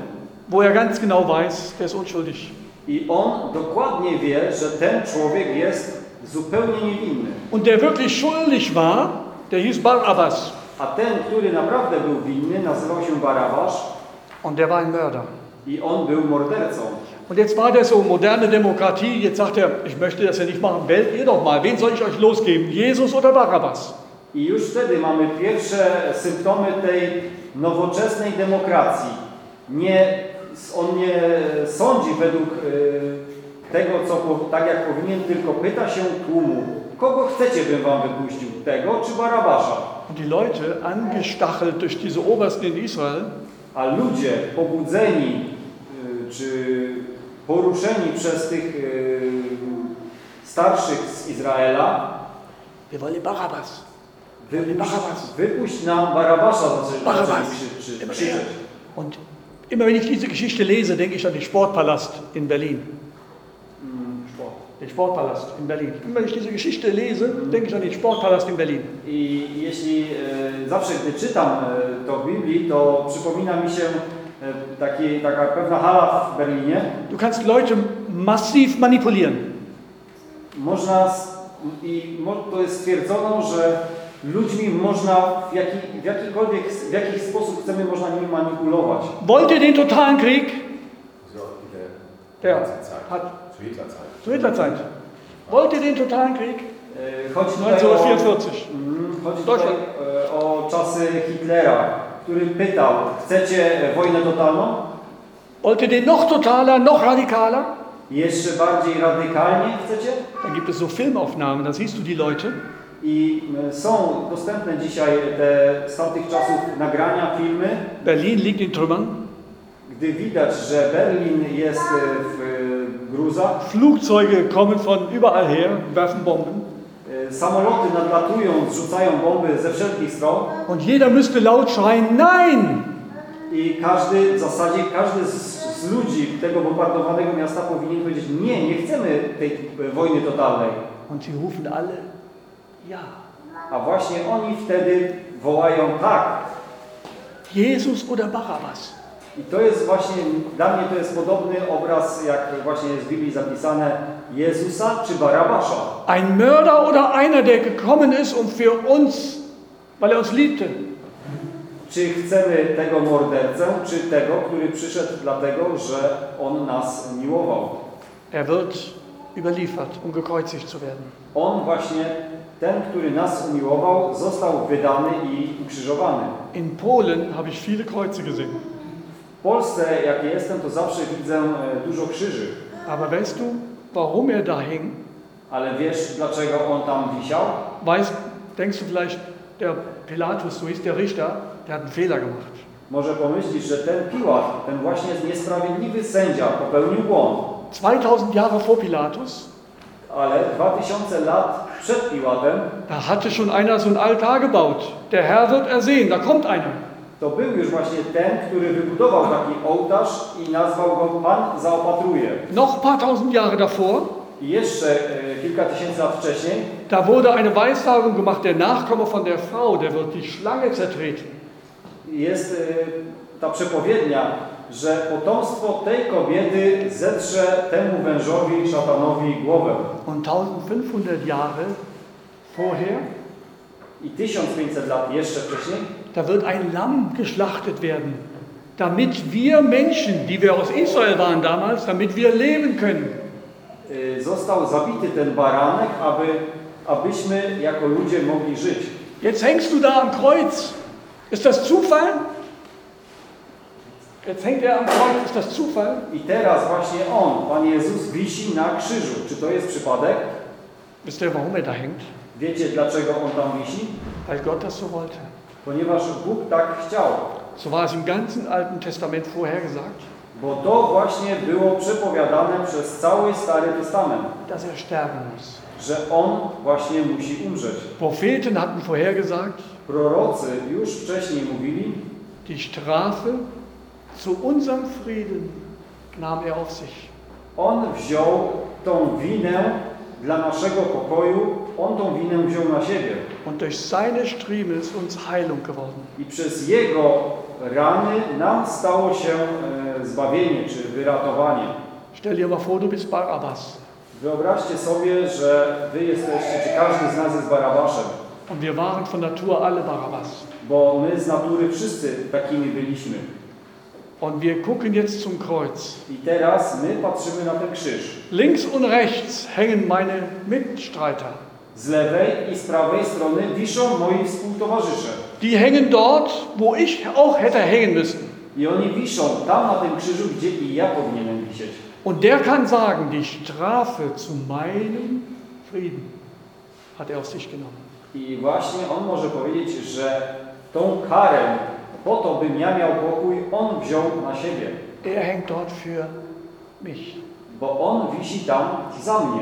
wo er ganz genau weiß, der ist unschuldig. i on dokładnie wie, że ten człowiek jest zupełnie niewinny. Und der wirklich schuldig war, der hieß Barabbas. A ten, który naprawdę był winny, nazywał się Barabasz Und der war ein Mörder. i on był mordercą. Und jetzt war der so moderne Demokratie, jetzt sagt er, ich möchte das ja nicht machen, wählt ihr doch mal, wen soll ich euch losgeben, Jesus oder Barabbas? I już wtedy mamy pierwsze symptomy tej nowoczesnej demokracji. Nie, on nie sądzi według e, tego, co, tak jak powinien, tylko pyta się tłumu, kogo chcecie, bym wam wypuścił, tego czy Barabasza? Die Leute, angestachelt durch diese Obersten in Israel, A ludzie pobudzeni y, czy poruszeni przez tych y, starszych z Izraela, wir wollen Barabbas. wypuść, Barabbas. wypuść nam Barabasza, zaczęli Barabbas. krzyczeć. Und immer wenn ich diese Geschichte lese, denke ich an den Sportpalast in Berlin. Sportpalast in Berlin. Immer wenn ich diese Geschichte lese, denke ich an den Sportpalast in Berlin. I jeśli e, zawsze, gdy czytam e, to w Biblii, to przypomina mi się e, taki, taka pewna hala w Berlinie. Du kannst Leute massiv manipulieren. Można, i mo- to jest stwierdzono, że ludźmi można w, jaki, w jakikolwiek, w jakiś sposób chcemy, można nimi manipulować. Wollt ihr den totalen Krieg? Der hat zu Hitlerzeit. zu Hitlerzeit. Wollt ihr den totalen Krieg? E, Chodzi tutaj o, 1944. Mm, chodzi tutaj e, o czasy Hitlera, który pytał, chcecie wojnę totalną? Wollt ihr den noch totaler, noch radikaler? Jeszcze bardziej radykalnie chcecie? Dann gibt es so Filmaufnahmen, da siehst du die Leute. I e, są dostępne dzisiaj te z tamtych czasów nagrania, filmy, Berlin liegt in Trümmern. gdy widać, że Berlin jest e, w gruzach, Flugzeuge kommen von überall her, werfen Bomben. e, samoloty nadlatują, zrzucają bomby ze wszelkich stron Und jeder müsste laut schreien, nein! i każdy, w zasadzie każdy z, z ludzi tego bombardowanego miasta powinien powiedzieć nie, nie chcemy tej e, wojny totalnej. Und sie rufen alle, ja. A właśnie oni wtedy wołają tak. Jesus oder Barabbas. I to jest właśnie, dla mnie to jest podobny obraz, jak właśnie jest w Biblii zapisane, Jezusa czy Barabasza. Ein Mörder oder einer, der gekommen ist, um für uns, weil er uns liebte, Czy chcemy tego mordercę, czy tego, który przyszedł dlatego, że on nas miłował. er wird überliefert, um gekreuzigt zu werden. On właśnie, ten, który nas umiłował, został wydany i ukrzyżowany. In Polen habe ich viele Kreuze gesehen. W Polsce, jak jestem, to zawsze widzę e, dużo krzyży. Aber weißt du, warum er da hing? Ale wiesz, dlaczego on tam wisiał? Weißt, denkst du vielleicht, der Pilatus, so hieß der Richter, der hat einen Fehler gemacht. Może pomyślisz, że ten Piłat, ten właśnie niesprawiedliwy sędzia popełnił błąd. 2000 Jahre vor Pilatus, Ale 2000 lat przed Piłatem da hatte schon einer so einen Altar gebaut. Der Herr wird ersehen, da kommt einer. To był już właśnie ten, który wybudował taki ołtarz i nazwał go Pan zaopatruje. Noch paar tausend Jahre davor, I jeszcze e, kilka tysięcy lat wcześniej da wurde eine Weissagung gemacht, der Nachkomme von der Frau, der wird die Schlange zertreten. jest e, ta przepowiednia, że potomstwo tej kobiety zetrze temu wężowi, szatanowi głowę. Und 1500 Jahre vorher, I 1500 lat jeszcze wcześniej da wird ein Lamm geschlachtet werden, damit wir Menschen, die wir aus Israel waren damals, damit wir leben können. e, został zabity ten baranek, aby, abyśmy jako ludzie mogli żyć. Jetzt hängst du da am Kreuz. Ist das Zufall? Jetzt hängt er am Kreuz. Ist das Zufall? I teraz właśnie On, Pan Jezus, wisi na krzyżu. Czy to jest przypadek? Wisst ihr, warum er da hängt? Wiecie, dlaczego On tam wisi? Weil Gott das so wollte. Ponieważ Bóg tak chciał. So war es im ganzen Alten Testament vorhergesagt, Bo to właśnie było przepowiadane przez cały Stary Testament, dass er sterben muss. że On właśnie musi umrzeć. Propheten hatten vorhergesagt, Prorocy już wcześniej mówili, die Strafe zu unserem Frieden nahm er auf sich. On wziął tą winę dla naszego pokoju, On tą winę wziął na siebie. Und durch seine Striemen ist uns Heilung geworden. I przez Jego rany nam stało się e, zbawienie czy wyratowanie. Stell dir mal vor, du bist Barabbas. Wyobraźcie sobie, że Wy jesteście, czy każdy z nas jest Barabaszem, Und wir waren von Natur alle Barabbas. bo my z natury wszyscy takimi byliśmy. Und wir gucken jetzt zum Kreuz. I teraz my patrzymy na ten krzyż. Links und rechts hängen meine Mitstreiter. Z lewej i z prawej strony wiszą moi współtowarzysze. Die hängen dort, wo ich auch hätte hängen müssen. I oni wiszą tam na tym krzyżu, gdzie i ja powinienem wisieć. Und der kann sagen, die Strafe zu meinem Frieden hat er auf sich genommen. I właśnie on może powiedzieć, że tą karę po to, bym ja miał pokój, on wziął na siebie. Er hängt dort für mich. Bo on wisi tam za mnie.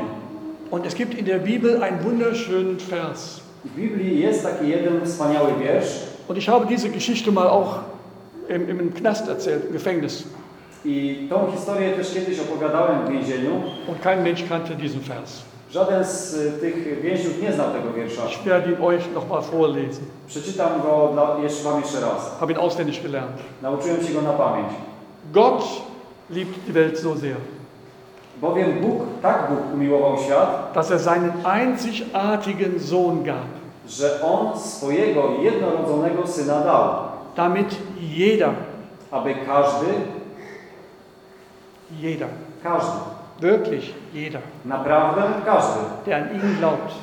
Und es gibt in der Bibel einen wunderschönen Vers. W Biblii jest taki jeden wspaniały wiersz Und ich habe diese Geschichte mal auch im, im Knast erzählt, im Gefängnis. i tą historię też kiedyś opowiadałem w więzieniu. Und kein Mensch kannte diesen Vers. Żaden z y, tych więźniów nie znał tego wiersza. Ich werde ihn euch nochmal vorlesen. Przeczytam go dla, jeszcze wam jeszcze raz. Habe ihn auswendig gelernt. Nauczyłem się go na pamięć. Gott liebt die Welt so sehr, Bowiem Bóg, tak Bóg umiłował świat, dass er seinen einzigartigen Sohn gab, że On swojego jednorodzonego Syna dał, damit jeder, aby każdy, jeder, każdy, wirklich jeder, naprawdę każdy, der an ihn glaubt,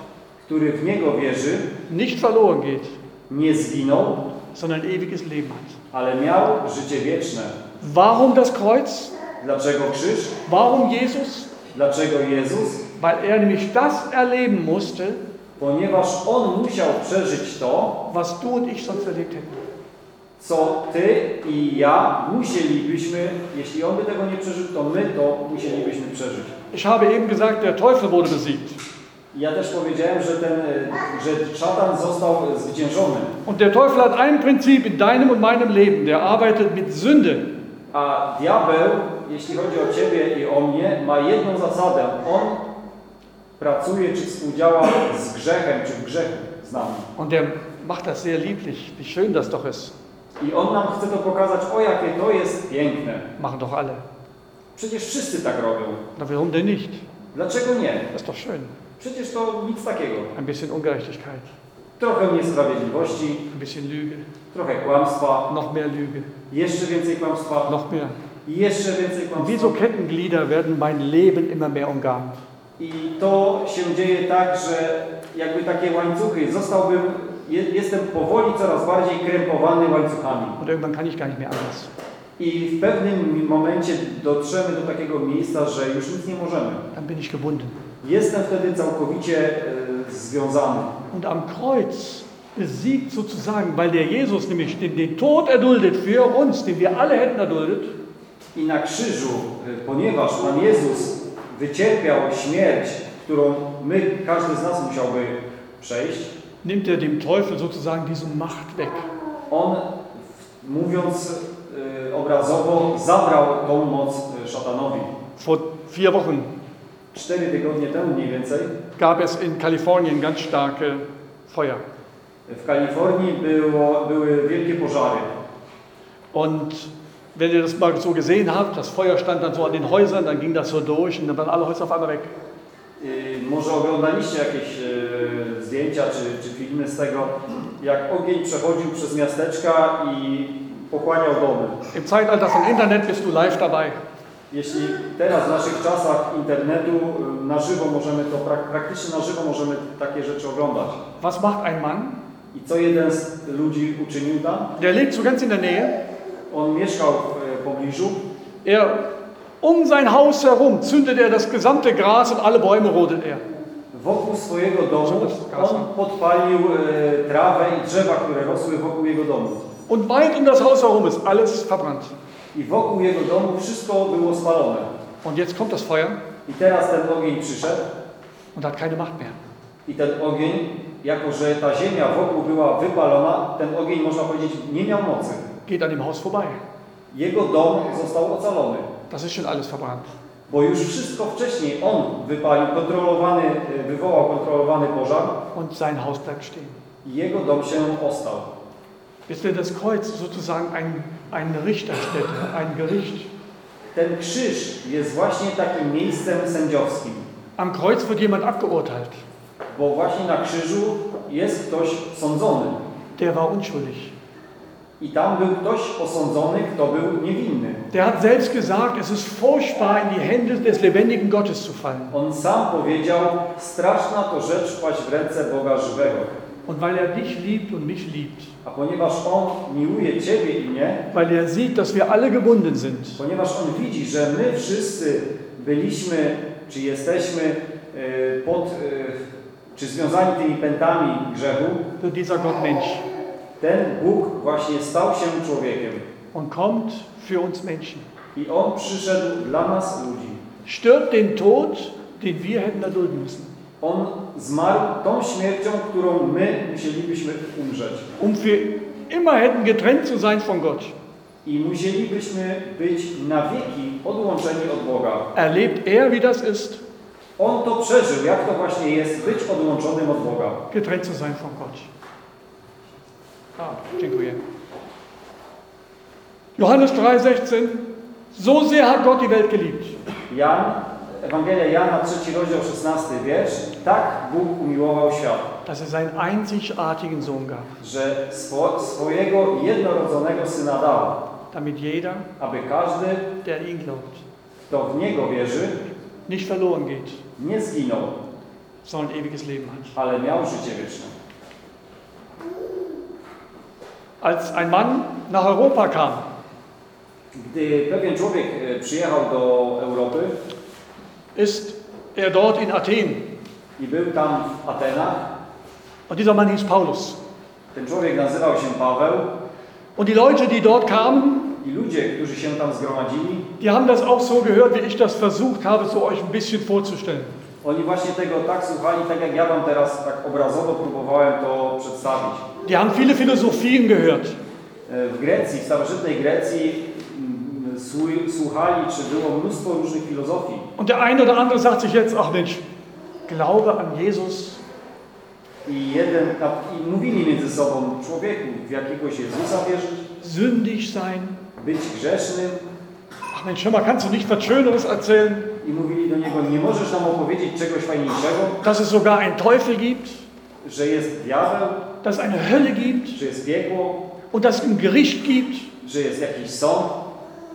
który w Niego wierzy, nicht verloren geht, nie zginął, sondern ewiges Leben hat. ale miał życie wieczne. Warum das Kreuz? Dlaczego krzyż? Warum Jesus? Dlaczego Jezus? Weil er nämlich das erleben musste, Ponieważ On musiał przeżyć to, was du und ich sonst erlebt hätten. Co Ty i ja musielibyśmy, jeśli On by tego nie przeżył, to my to musielibyśmy przeżyć. Ich habe eben gesagt, der Teufel wurde besiegt. Ja też powiedziałem, że ten, że szatan został zwyciężony. Und der Teufel hat ein Prinzip in deinem und meinem Leben, der arbeitet mit Sünde. A diabeł, jeśli chodzi o Ciebie i o mnie, ma jedną zasadę. On pracuje czy współdziała z grzechem, czy w grzechu z nami. Und der macht das sehr lieblich, wie schön das doch ist. I on nam chce to pokazać, o jakie to jest piękne. Machen doch alle. Przecież wszyscy tak robią. Na warum denn nicht? Dlaczego nie? Das ist doch schön. Przecież to nic takiego. Ein bisschen Ungerechtigkeit, Trochę niesprawiedliwości, ein bisschen Lüge, trochę kłamstwa, noch mehr Lüge, jeszcze więcej kłamstwa, noch mehr. jeszcze więcej Und wie kłamstwa. so Kettenglieder werden mein Leben immer mehr umgarnt. I to się dzieje tak, że jakby takie łańcuchy, zostałbym, jestem powoli coraz bardziej krępowany łańcuchami. Und irgendwann kann ich gar nicht mehr anders. I w pewnym momencie dotrzemy do takiego miejsca, że już nic nie możemy. Dann bin ich gebunden. Jestem wtedy całkowicie e, związany. Und am Kreuz besiegt sozusagen, weil der Jesus nämlich den, den Tod erduldet für uns, den wir alle hätten erduldet, I na krzyżu, e, ponieważ Pan Jezus wycierpiał śmierć, którą my, każdy z nas musiałby przejść, nimmt er dem Teufel sozusagen diese Macht weg. On, mówiąc e, obrazowo, zabrał tą moc e, szatanowi. Vor vier Wochen Cztery tygodnie temu mniej więcej gab es in Kalifornien ganz starke Feuer. w Kalifornii było, były wielkie pożary. Und wenn ihr das mal so gesehen habt, das Feuer stand dann so an den Häusern, dann ging das so durch und dann waren alle Häuser auf einmal weg. Y, Może oglądaliście jakieś e, zdjęcia czy, czy filmy z tego, jak ogień przechodził przez miasteczka i pochłaniał domy. Im Zeitalter von Internet bist du live dabei. Jeśli teraz w naszych czasach internetu y, na żywo możemy to, prak- praktycznie na żywo możemy takie rzeczy oglądać. Was macht ein Mann? I co jeden z ludzi uczynił tam? Der lebt so ganz in der Nähe. On mieszkał w e, pobliżu Er um sein Haus herum zündet er das gesamte Gras und alle Bäume rodet er. Wokół swojego domu on podpalił e, trawę i drzewa, które rosły wokół jego domu. Und weit um das Haus herum ist alles verbrannt. I wokół jego domu wszystko było spalone. Und jetzt kommt das Feuer I teraz ten ogień przyszedł und hat keine Macht mehr. i ten ogień, jako że ta ziemia wokół była wypalona, ten ogień, można powiedzieć, nie miał mocy. Geht an dem Haus vorbei. Jego dom został ocalony, Das ist schon alles verbrannt. Bo już wszystko wcześniej on wypalił, kontrolowany, e, wywołał kontrolowany pożar Und sein Haus bleibt stehen. i jego dom się ostał. Wird das Kreuz sozusagen ein, eine Richterstätte, ein Gericht. Ten krzyż jest właśnie takim miejscem sędziowskim, Am Kreuz wird jemand abgeurteilt. bo właśnie na krzyżu jest ktoś sądzony. Der war unschuldig. I tam był ktoś osądzony, kto był niewinny. Der hat selbst gesagt, es ist furchtbar, in die Hände des lebendigen Gottes zu fallen. On sam powiedział, straszna to rzecz wpaść w ręce Boga żywego. Und weil er dich liebt und mich liebt, A ponieważ On miłuje Ciebie i mnie, weil er sieht, dass wir alle gebunden sind, ponieważ On widzi, że my wszyscy byliśmy, czy jesteśmy e, pod, e, czy związani tymi pętami grzechu, wird dieser Gott Mensch ten Bóg właśnie stał się człowiekiem. und kommt für uns Menschen. I On przyszedł dla nas ludzi. Stirbt den Tod, den wir hätten erdulden müssen, On zmarł tą śmiercią, którą my musielibyśmy umrzeć. um für immer hätten getrennt zu sein von Gott. I musielibyśmy być na wieki odłączeni od Boga. Erlebt er, wie das ist, On to przeżył, jak to właśnie jest być odłączonym od Boga. getrennt zu sein von Gott. Ah, dziękuję. Johannes 3,16 So sehr hat Gott die Welt geliebt, Jan, Ewangelia Jana, trzeci rozdział, 16 wiersz. Tak Bóg umiłował świat, dass er seinen einzigartigen Sohn gab, że swo, swojego jednorodzonego Syna dał, damit jeder, aby każdy, der ihn glaubt, kto w Niego wierzy, nicht verloren geht, nie zginął, sondern ewiges Leben hat. ale miał życie wieczne. Als ein Mann nach Europa kam, Gdy pewien człowiek e, przyjechał do Europy ist er dort in Athen. i był tam w Atenach, Und dieser Mann hieß Paulus. ten człowiek nazywał się Paweł Und die Leute, die dort kamen, i ludzie, którzy się tam zgromadzili, die haben das auch so gehört, wie ich das versucht habe, so euch ein bisschen vorzustellen. oni właśnie tego tak słuchali, tak jak ja Wam teraz tak obrazowo próbowałem to przedstawić. Die haben viele Philosophien gehört. E, W Grecji, w starożytnej Grecji mm, słu- słuchali, czy było mnóstwo różnych filozofii. Und der eine oder andere sagt sich jetzt, ach Mensch, glaube an Jesus, I, jeden, I mówili między sobą, człowieku, w jakiegoś Jezusa wierzyć, sündig sein. być grzesznym. Ach Mensch, hör mal, kannst du nicht was Schöneres erzählen? I mówili do niego, nie możesz nam opowiedzieć czegoś fajniejszego, Dass es sogar einen Teufel gibt, że jest diabeł, dass es eine Hölle gibt und dass es ein Gericht gibt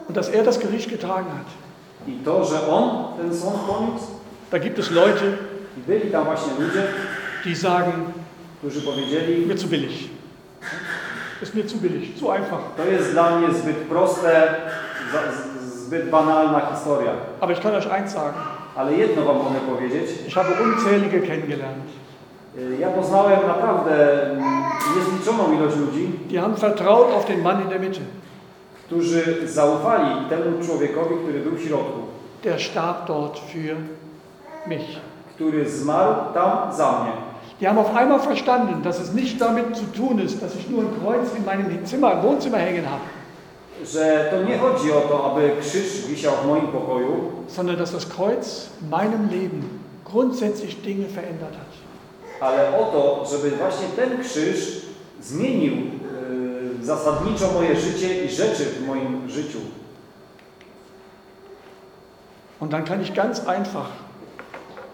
und dass er das Gericht getragen hat. Da gibt es Leute, die sagen, mir zu billig. Ist mir zu billig, zu einfach. to jest dla mnie zbyt proste, za- z- zbyt banalna historia. Aber ich kann euch eins sagen, Ale jedno wam mogę powiedzieć. ich habe unzählige kennengelernt. Ja poznałem naprawdę mm, niezliczoną ilość ludzi, Die haben vertraut auf den Mann in der Mitte. którzy zaufali temu człowiekowi, który był w środku, Der starb dort für mich. który zmarł tam za mnie. Die haben auf einmal verstanden, dass es nicht damit zu tun ist, dass ich nur ein Kreuz in meinem Zimmer, im Wohnzimmer hängen habe, Że to nie chodzi o to, aby krzyż wisiał w moim pokoju, sondern dass das Kreuz in meinem Leben grundsätzlich Dinge verändert hat. Ale o to, żeby właśnie ten krzyż zmienił y, zasadniczo moje życie i rzeczy w moim życiu. Und dann kann ich ganz einfach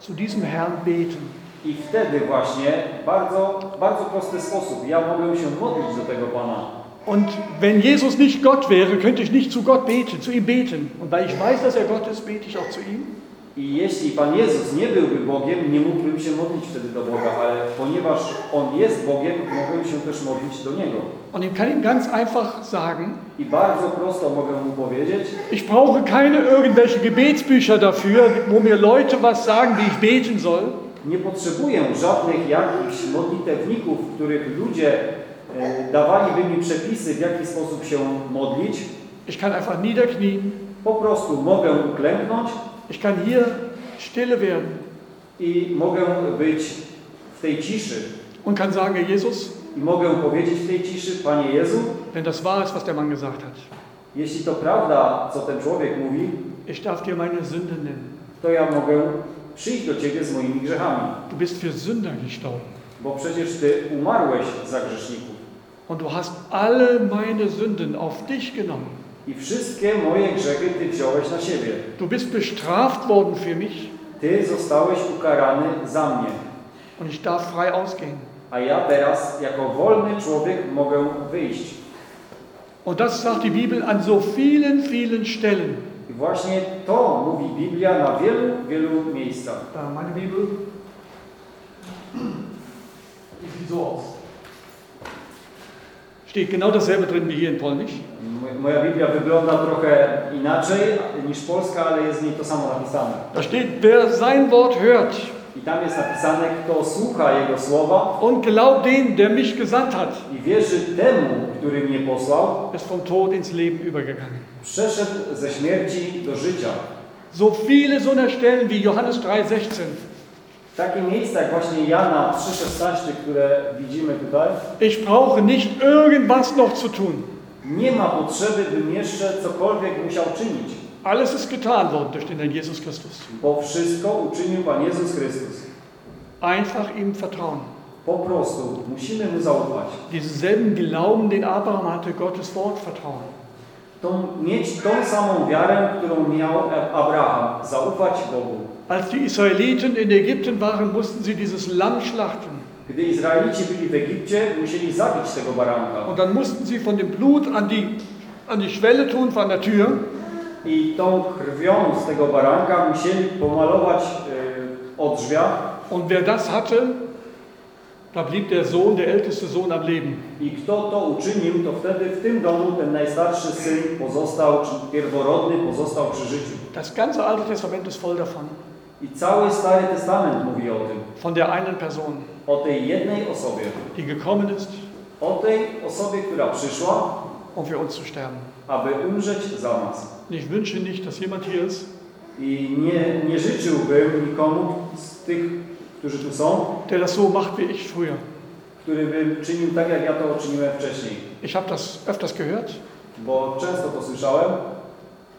zu diesem Herrn beten. I wtedy właśnie bardzo, bardzo prosty sposób ja mogę się modlić do tego Pana. Und wenn Jesus nicht Gott wäre, könnte ich nicht zu Gott beten, zu ihm beten. Und weil ich weiß, dass er Gott ist, bete ich auch zu ihm. I jeśli Pan Jezus nie byłby Bogiem, nie mógłbym się modlić wtedy do Boga, ale ponieważ On jest Bogiem, mogę się też modlić do Niego. Und ich kann ihm ganz einfach sagen, I bardzo prosto mogę Mu powiedzieć, ich brauche keine irgendwelche Gebetsbücher dafür, wo mir Leute was sagen, wie ich beten soll. nie potrzebuję żadnych jakichś modlitewników, w których ludzie e, dawaliby mi przepisy, w jaki sposób się modlić. Ich kann einfach niederknien. Po prostu mogę uklęknąć Ich kann hier stille werden i mogę być w tej ciszy. und kann sagen, Jesus, I mogę powiedzieć w tej ciszy, Panie Jezu, wenn das wahr ist, was der Mann gesagt hat, jeśli to prawda, co ten człowiek mówi, ich darf dir meine Sünde nennen. to ja mogę przyjść do Ciebie z moimi grzechami. Du bist für Sünder gestorben. bo przecież Ty umarłeś za grzeszników Und du hast alle meine Sünden auf dich genommen. I wszystkie moje grzechy Ty wziąłeś na siebie. Du bist bestraft worden für mich Ty zostałeś ukarany za mnie, und ich darf frei ausgehen. a ja teraz jako wolny człowiek mogę wyjść. Und das sagt die Bibel an so vielen, vielen Stellen. I właśnie to mówi Biblia na wielu, wielu miejscach. Da, meine Bibel. Sieht so aus. Steht genau dasselbe drin wie hier in Polnisch. Mo- Moja Biblia wygląda trochę inaczej niż polska, ale jest w niej to samo napisane. Da steht, wer sein Wort hört I tam jest napisane, kto słucha Jego słowa und glaubt den, der mich gesandt hat, i wierzy temu, który mnie posłał, ist vom Tod ins Leben übergegangen. przeszedł ze śmierci do życia. So viele so Stellen wie Johannes 3,16. Takie miejsca jak właśnie Jana 3,16, które widzimy tutaj, Ich brauche nicht irgendwas noch zu tun. nie ma potrzeby, bym jeszcze cokolwiek musiał czynić, Alles ist getan worden durch den Herrn Jesus Christus. bo wszystko uczynił Pan Jezus Chrystus. Einfach ihm vertrauen. Po prostu musimy Mu zaufać. Diesen selben Glauben, den Abraham hatte, Gottes Wort vertrauen. Tą, mieć tą samą wiarę, którą miał Abraham, zaufać Bogu. Als die Israeliten in Ägypten waren, mussten sie dieses Lamm schlachten. Gdy Izraelici byli w Egipcie, musieli zabić tego baranka. Und dann mussten sie von dem Blut an die, an die Schwelle tun von der Tür. I tą krwią z tego baranka musieli pomalować y, od drzwiach. Und wer das hatte, da blieb der Sohn, der älteste Sohn am Leben. I kto to uczynił, to wtedy w tym domu ten najstarszy syn pozostał, czy pierworodny pozostał przy życiu. Das ganze Alte Testament ist voll davon. I cały Stary Testament mówi o tym. Von der einen Person, O tej jednej osobie. die gekommen ist, O tej osobie, która przyszła, um für uns zu sterben. aby umrzeć za nas. Ich wünsche nicht, dass jemand hier ist, I nie, nie życzyłbym nikomu z tych, którzy tu są, der das so macht wie ich früher. który by czynił tak, jak ja to czyniłem wcześniej. Ich habe das öfters gehört Bo często to słyszałem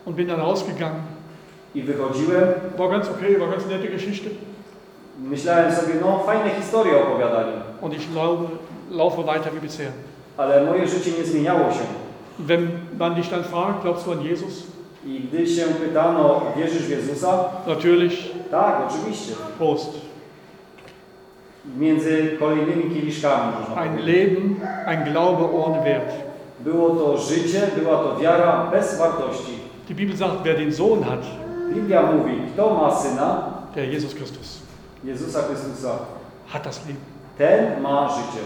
und bin dann rausgegangen. I wychodziłem, War ganz okay, war ganz nette Geschichte. myślałem sobie, no fajne historie opowiadali, Und ich glaube, laufe weiter wie bisher. ale moje życie nie zmieniało się. Wenn man dich dann fragt, glaubst du an Jesus? I gdy się pytano, wierzysz w Jezusa? Natürlich, Tak, oczywiście. Prost. Między kolejnymi kieliszkami, Ein. Leben, ein Glaube ohne Wert. Było to życie, była to wiara bez wartości. Die Bibel sagt, wer den Sohn hat, Biblia mówi, kto ma syna, der Jesus Christus, Jezusa Chrystusa, hat das Leben. ten ma życie.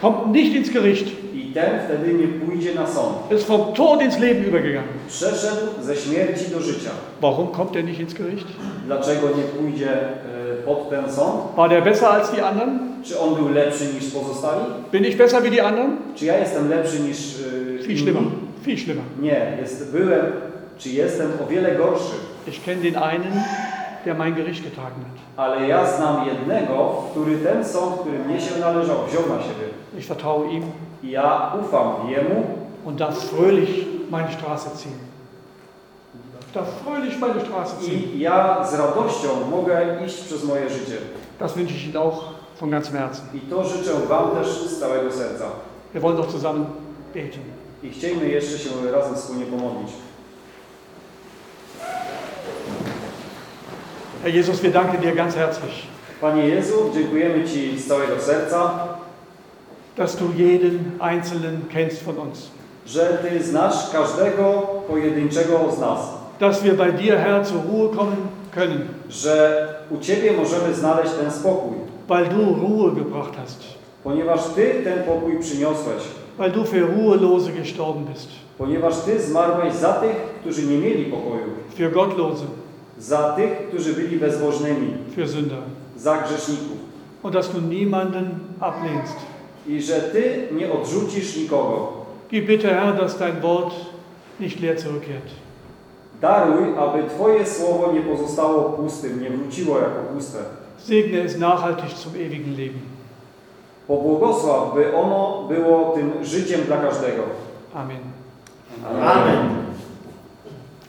Kommt nicht ins Gericht, I ten wtedy nie pójdzie na sąd. ist vom Tod ins Leben übergegangen. Przeszedł ze śmierci do życia. Warum kommt er nicht ins Gericht? Dlaczego nie pójdzie e, pod ten sąd? War der besser als die anderen? Czy on był lepszy niż pozostali? Bin ich besser wie die anderen? Czy ja jestem lepszy niż e, Viel schlimmer. Viel schlimmer. Nie, jest, byłem, czy jestem o wiele gorszy. Ich kenne den einen, der mein Gericht getragen hat. Ale ja znam jednego, który ten sąd, który mnie się należał, wziął na siebie. Ich vertraue ihm ja ufam Jemu und darf fröhlich meine Straße ziehen. Darf fröhlich meine Straße ziehen. i ja z radością mogę iść przez moje życie. Das wünsche ich Ihnen auch von ganzem Herzen. I to życzę Wam też z całego serca. Wir wollen doch zusammen beten. I chcielibyśmy jeszcze się razem wspólnie pomodlić. Herr Jesus, wir danken dir ganz herzlich, Panie Jezu, dziękujemy Ci z całego serca, dass du jeden Einzelnen kennst von uns. że Ty znasz każdego pojedynczego z nas. Dass wir bei dir, Herr, zur Ruhe kommen können, Że u Ciebie możemy znaleźć ten spokój, weil du Ruhe gebracht hast. ponieważ Ty ten pokój przyniosłeś. Weil du für Ruhelose gestorben bist. Ponieważ Ty zmarłeś za tych, którzy nie mieli pokoju, Für Gottlose, za tych, którzy byli bezbożnymi, für Sünder. za grzeszników. Und dass du niemanden ablehnst. I że Ty nie odrzucisz nikogo. Gib bitte, Herr, dass dein Wort nicht leer zurückkehrt. Daruj, aby Twoje słowo nie pozostało pustym, nie wróciło jako puste. Segne es nachhaltig zum ewigen Leben. Pobłogosław, by ono było tym życiem dla każdego. Amen. Amen.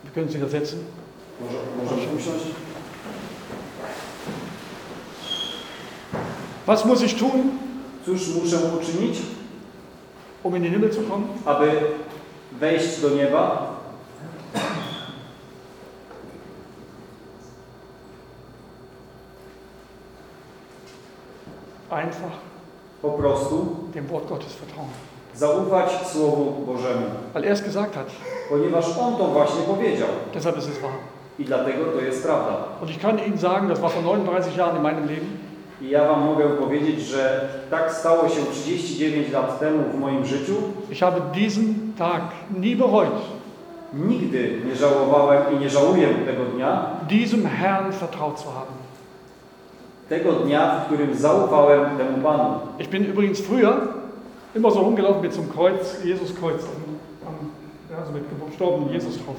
Wir können Sie da setzen. Może, możemy usiąść? Was muss ich tun, Cóż muszę uczynić, um in den Himmel zu kommen? aby wejść do nieba? Einfach Po prostu dem Wort Gottes vertrauen. zaufać Słowu Bożemu, Weil er es gesagt hat. ponieważ On to właśnie powiedział Deshalb ist es wahr. I dlatego to jest prawda. Und ich kann Ihnen sagen, das war vor 39 Jahren in meinem Leben. I ja Wam mogę powiedzieć, że tak stało się 39 lat temu w moim życiu. Ich habe diesen Tag nie bereut, Nigdy nie żałowałem i nie żałuję tego dnia, diesem Herrn vertraut zu haben. tego dnia, w którym zaufałem temu Panu. Ich bin übrigens früher immer so rumgelaufen mit zum Kreuz, Jesuskreuz, am, am, ja, so mit gestorbenen Jesus drauf.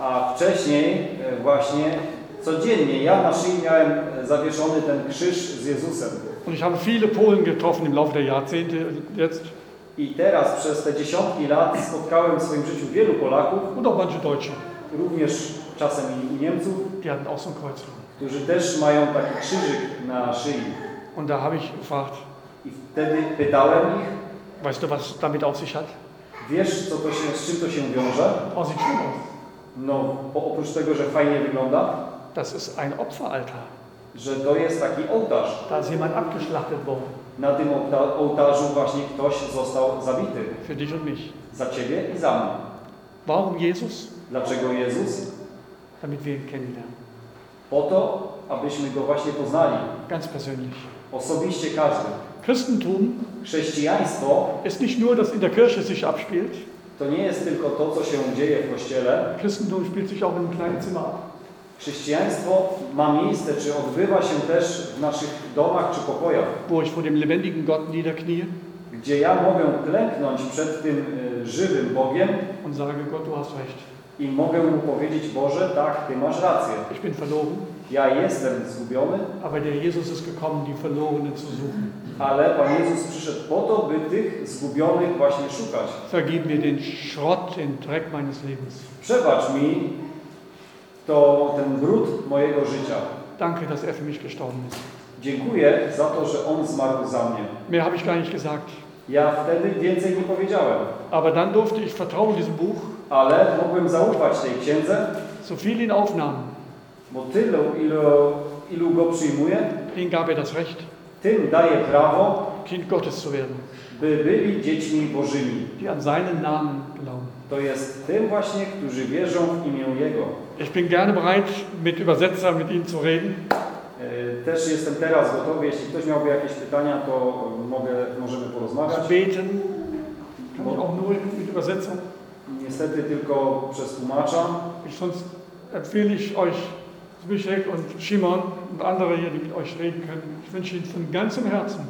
A wcześniej e, właśnie codziennie ja na szyi miałem e, zawieszony ten krzyż z Jezusem. Und ich habe viele Polen getroffen im Laufe der Jahrzehnte jetzt I teraz przez te dziesiątki lat spotkałem w swoim życiu wielu Polaków, und auch manche Deutsche, również czasem i Niemców, die hatten auch so ein Kreuz. którzy też mają taki krzyżyk na szyi. Und da habe ich gefragt, I wtedy pytałem ich, weißt du, was damit auf sich hat? wiesz co to się, z czym to się wiąże? Oh, sieht schön aus. No, po, oprócz tego, że fajnie wygląda, Das ist ein Opferaltar. że to jest taki ołtarz. Da ist jemand abgeschlachtet worden Na tym ołta- ołtarzu właśnie ktoś został zabity. für dich und mich. Za ciebie i za mnie. Warum Jesus? Dlaczego Jezus? Damit wir ihn kennenlernen. Po to, abyśmy go właśnie poznali. Ganz persönlich. Osobiście każdy. Christentum Chrześcijaństwo ist nicht nur, das in der Kirche sich abspielt. To nie jest tylko to, co się dzieje w kościele. Christentum spielt sich auch in einem kleinen Zimmer. Chrześcijaństwo ma miejsce, czy odbywa się też w naszych domach czy pokojach, wo ich vor dem lebendigen Gott niederknie gdzie ja mogę klęknąć przed tym y, żywym Bogiem und sage, Gott, du hast recht. i mogę mu powiedzieć, Boże, tak, Ty masz rację. Ich bin verloren, Ja jestem zgubiony, aber der Jesus ist gekommen, die Verlorenen zu suchen. ale Pan Jezus przyszedł po to, by tych zgubionych właśnie szukać. Vergib mir den Schrott, den Dreck meines Lebens. Przebacz mi to ten brud mojego życia. Danke, dass er für mich gestorben ist. Dziękuję za to, że On zmarł za mnie. Mehr habe ich gar nicht gesagt. Ja wtedy więcej nie powiedziałem, Aber dann durfte ich vertrauen diesem Buch, ale mogłem zaufać tej księdze, so viel ihn aufnahm, bo tylu, ilu, ilu go przyjmuje, denen gab er das Recht, tym daje prawo, Kind Gottes zu werden, by byli dziećmi Bożymi. die an seinen Namen glauben. To jest tym właśnie, którzy wierzą w imię Jego. Ich bin gerne bereit, mit Übersetzer mit Ihnen zu reden. E, Też jestem teraz gotowy. Jeśli ktoś miałby jakieś pytania, to mogę, możemy porozmawiać. Beten kann ich auch nur mit Übersetzung. Niestety tylko przez tłumacza. Ich, sonst empfehle ich euch Zbyszek und Szymon und andere hier, die mit euch reden können. Ich wünsche Ihnen von ganzem Herzen,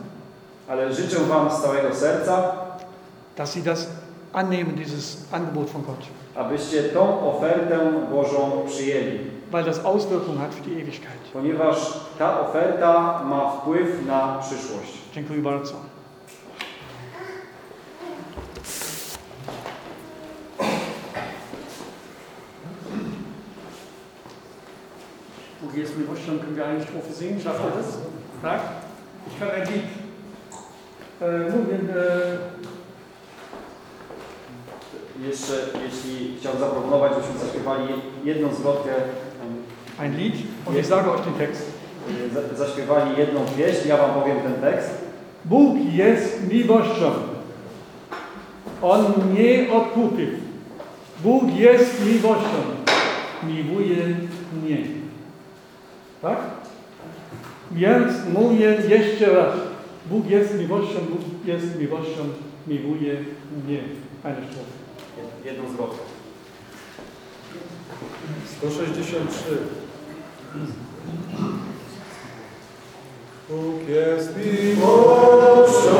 Ale życzę Wam z całego serca, dass Sie das annehmen, dieses Angebot von Gott, abyście tą ofertę Bożą przyjęli. weil das Auswirkungen hat für die Ewigkeit. Ponieważ ta oferta ma wpływ na przyszłość. Dziękuję bardzo. Können wir eigentlich Strophe singen? Schafft ihr das? Tak? Ich kann ein Lied. Äh, mówię, äh, Jeszcze, jeśli chciałbym zaproponować, byśmy zaśpiewali jedną zwrotkę, ein Lied und ich sage euch den Text. e, za- zaśpiewali jedną pieśń, ja Wam powiem ten tekst. Bóg jest miłością. On nie odkupi. Bóg jest miłością. Miłuje mnie. Tak? Więc mówię jeszcze raz. Bóg jest miłością, Bóg jest miłością, miłuje mnie. Eine Strophe. Jedną zwrotkę. 163. Bóg jest miłością,